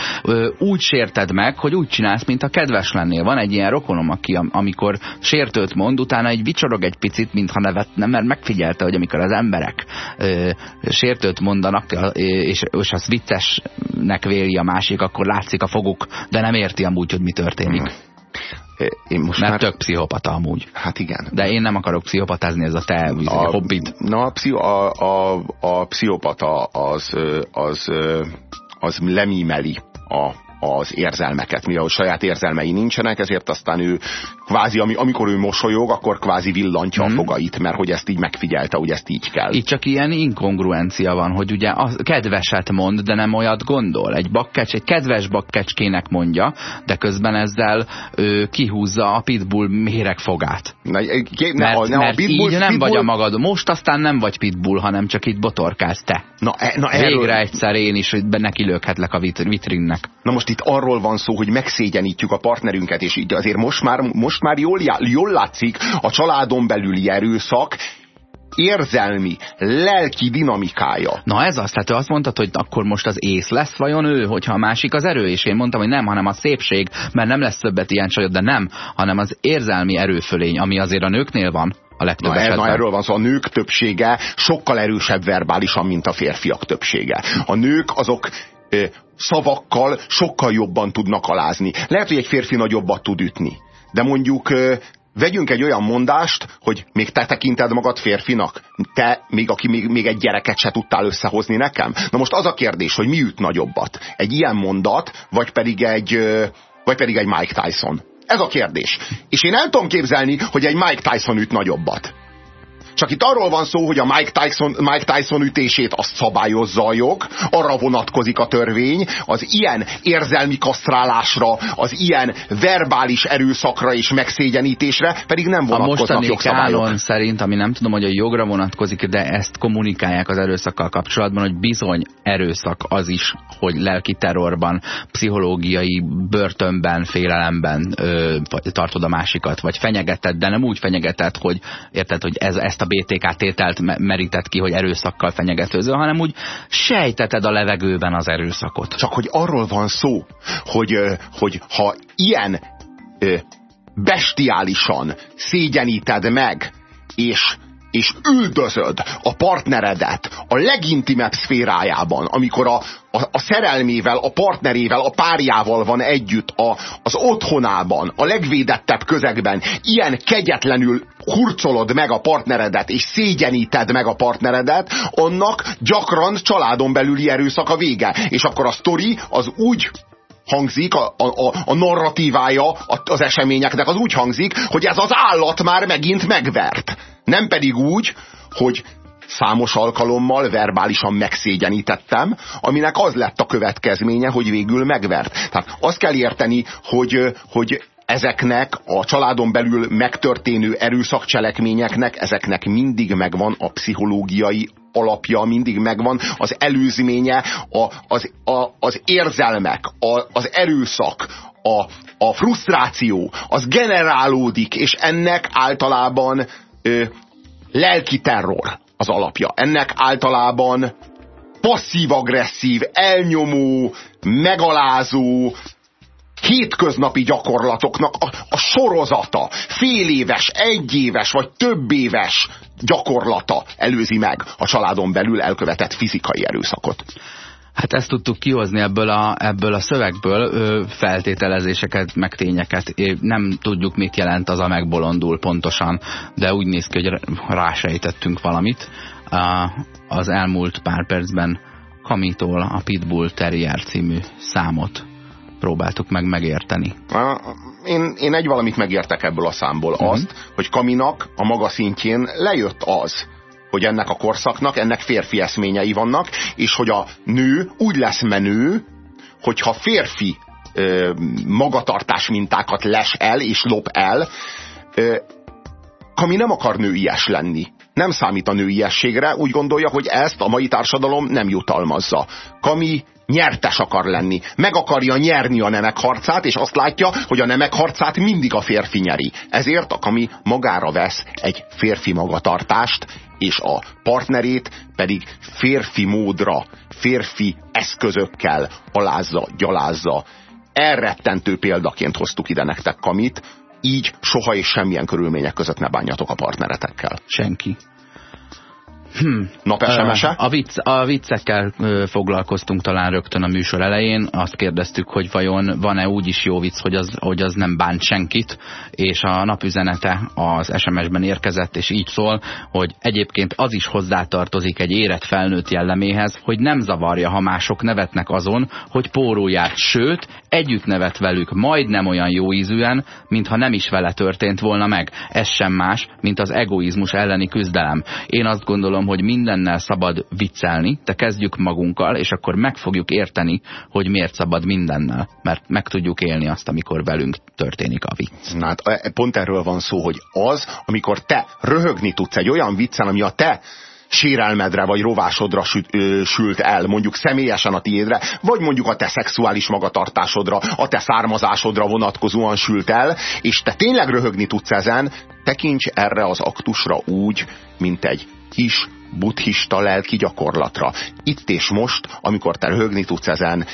úgy sérted meg, hogy úgy csinálsz, mint a kedves lennél. Van egy ilyen rokonom, aki amikor sértőt mond, utána egy vicsorog egy picit, mintha nevetne, mert megfigyelte, hogy amikor az emberek ö, sértőt mondanak, és, és az viccesnek véli a másik, akkor látszik a foguk, de nem érti amúgy, hogy mi történik. Hmm. Én most Mert már... tök pszichopata amúgy. Hát igen. De én nem akarok pszichopatázni, ez a te a, hobbid. Na, a, pszicho, a, a, a pszichopata az, az, az lemímeli a, az érzelmeket, mivel saját érzelmei nincsenek, ezért aztán ő kvázi, amikor ő mosolyog, akkor kvázi villantja mm. a mhm. fogait, mert hogy ezt így megfigyelte, hogy ezt így kell. Itt csak ilyen inkongruencia van, hogy ugye a kedveset mond, de nem olyat gondol. Egy bakkecs, egy kedves bakkecskének mondja, de közben ezzel ő kihúzza a pitbull méregfogát. Na, ne, mert, ne, mert a pitbull, így nem pitbull... vagy a magad. Most aztán nem vagy pitbull, hanem csak itt botorkálsz te. Na, e, na erről... Végre egyszer én is, hogy neki lökhetlek a vitrinnek. Na most itt arról van szó, hogy megszégyenítjük a partnerünket, és így azért most már, most már jól, jól látszik a családon belüli erőszak, érzelmi, lelki dinamikája. Na ez az, tehát ő azt mondta, hogy akkor most az ész lesz vajon ő, hogyha a másik az erő, és én mondtam, hogy nem, hanem a szépség, mert nem lesz többet ilyen csajod, de nem, hanem az érzelmi erőfölény, ami azért a nőknél van, a legtöbb na, esetben. Na erről van szó, a nők többsége sokkal erősebb verbálisan, mint a férfiak többsége. A nők azok szavakkal sokkal jobban tudnak alázni. Lehet, hogy egy férfi nagyobbat tud ütni, de mondjuk vegyünk egy olyan mondást, hogy még te tekinted magad férfinak? Te, még aki még, még egy gyereket se tudtál összehozni nekem? Na most az a kérdés, hogy mi üt nagyobbat? Egy ilyen mondat, vagy pedig egy, vagy pedig egy Mike Tyson? Ez a kérdés. És én el tudom képzelni, hogy egy Mike Tyson üt nagyobbat. Csak itt arról van szó, hogy a Mike Tyson, Mike Tyson ütését azt szabályozza a jog, arra vonatkozik a törvény, az ilyen érzelmi kasztrálásra, az ilyen verbális erőszakra és megszégyenítésre pedig nem vonatkoznak a jogszabályok. A szerint, ami nem tudom, hogy a jogra vonatkozik, de ezt kommunikálják az erőszakkal kapcsolatban, hogy bizony erőszak az is, hogy lelki terrorban, pszichológiai börtönben, félelemben ö, tartod a másikat, vagy fenyegeted, de nem úgy fenyegeted, hogy érted, hogy ez, ezt a a BTK tételt merített ki, hogy erőszakkal fenyegetőző, hanem úgy sejteted a levegőben az erőszakot. Csak hogy arról van szó, hogy, hogy ha ilyen bestiálisan szégyeníted meg, és és üldözöd a partneredet a legintimebb szférájában, amikor a, a, a szerelmével, a partnerével, a párjával van együtt, a, az otthonában, a legvédettebb közegben, ilyen kegyetlenül hurcolod meg a partneredet, és szégyeníted meg a partneredet, annak gyakran családon belüli erőszak a vége. És akkor a sztori az úgy hangzik, a, a, a narratívája az eseményeknek az úgy hangzik, hogy ez az állat már megint megvert. Nem pedig úgy, hogy számos alkalommal verbálisan megszégyenítettem, aminek az lett a következménye, hogy végül megvert. Tehát azt kell érteni, hogy, hogy ezeknek a családon belül megtörténő erőszakcselekményeknek, ezeknek mindig megvan a pszichológiai alapja, mindig megvan az előzménye, a, az, a, az érzelmek, a, az erőszak, a, a frusztráció, az generálódik, és ennek általában lelki terror az alapja. Ennek általában passzív-agresszív, elnyomó, megalázó, hétköznapi gyakorlatoknak a, a sorozata, fél éves, egy éves vagy több éves gyakorlata előzi meg a családon belül elkövetett fizikai erőszakot. Hát ezt tudtuk kihozni ebből a, ebből a szövegből, feltételezéseket, meg tényeket. Nem tudjuk, mit jelent az a megbolondul pontosan, de úgy néz ki, hogy rásejtettünk valamit. Az elmúlt pár percben Kamitól a Pitbull Terrier című számot próbáltuk meg megérteni. Én, én egy valamit megértek ebből a számból. -huh. azt, hogy Kaminak a maga szintjén lejött az, hogy ennek a korszaknak, ennek férfi eszményei vannak, és hogy a nő úgy lesz menő, hogyha férfi ö, magatartás mintákat les el és lop el, ö, Kami nem akar nőies lenni. nem számít a nőiességre, úgy gondolja, hogy ezt a mai társadalom nem jutalmazza. Kami nyertes akar lenni. Meg akarja nyerni a nemek harcát, és azt látja, hogy a nemek harcát mindig a férfi nyeri. Ezért a Kami magára vesz egy férfi magatartást, és a partnerét pedig férfi módra, férfi eszközökkel alázza, gyalázza. Elrettentő példaként hoztuk ide nektek Kamit, így soha és semmilyen körülmények között ne bánjatok a partneretekkel. Senki. Hm. Nap sms -e? A, vicc, a viccekkel foglalkoztunk talán rögtön a műsor elején. Azt kérdeztük, hogy vajon van-e úgy is jó vicc, hogy az, hogy az nem bánt senkit, és a napüzenete az SMS-ben érkezett, és így szól, hogy egyébként az is hozzátartozik egy érett felnőtt jelleméhez, hogy nem zavarja, ha mások nevetnek azon, hogy póruját, sőt, együtt nevet velük, majdnem olyan jó ízűen, mintha nem is vele történt volna meg. Ez sem más, mint az egoizmus elleni küzdelem. Én azt gondolom, hogy mindennel szabad viccelni, de kezdjük magunkkal, és akkor meg fogjuk érteni, hogy miért szabad mindennel, mert meg tudjuk élni azt, amikor velünk történik a vicc. Na hát e, pont erről van szó, hogy az, amikor te röhögni tudsz egy olyan viccen, ami a te sérelmedre vagy rovásodra sült, ö, sült el, mondjuk személyesen a tiédre, vagy mondjuk a te szexuális magatartásodra, a te származásodra vonatkozóan sült el, és te tényleg röhögni tudsz ezen, tekints erre az aktusra úgy, mint egy kis buddhista lelki gyakorlatra. Itt és most, amikor te röhögni tudsz ezen,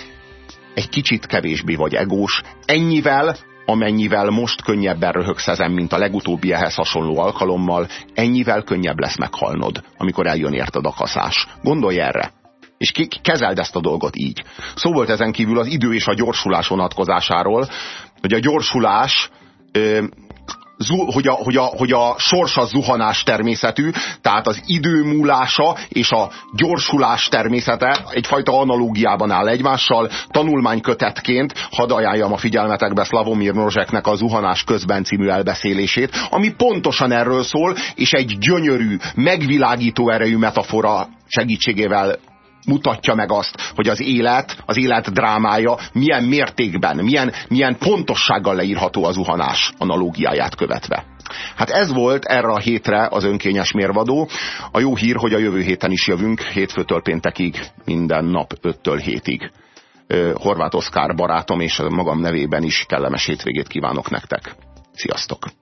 egy kicsit kevésbé vagy egós, ennyivel, amennyivel most könnyebben röhögsz ezen, mint a legutóbbi ehhez hasonló alkalommal, ennyivel könnyebb lesz meghalnod, amikor eljön érted a kaszás. Gondolj erre! És kezeld ezt a dolgot így. Szó volt ezen kívül az idő és a gyorsulás vonatkozásáról, hogy a gyorsulás hogy a, hogy, a, hogy a sors a zuhanás természetű, tehát az idő múlása és a gyorsulás természete egyfajta analógiában áll egymással. Tanulmánykötetként hadd ajánljam a figyelmetekbe Slavomir Nozseknek a Zuhanás közben című elbeszélését, ami pontosan erről szól, és egy gyönyörű, megvilágító erejű metafora segítségével mutatja meg azt, hogy az élet, az élet drámája milyen mértékben, milyen, milyen pontossággal leírható az zuhanás analógiáját követve. Hát ez volt erre a hétre az önkényes mérvadó. A jó hír, hogy a jövő héten is jövünk, hétfőtől péntekig, minden nap 5-től 7-ig. Horváth Oszkár barátom és magam nevében is kellemes hétvégét kívánok nektek. Sziasztok!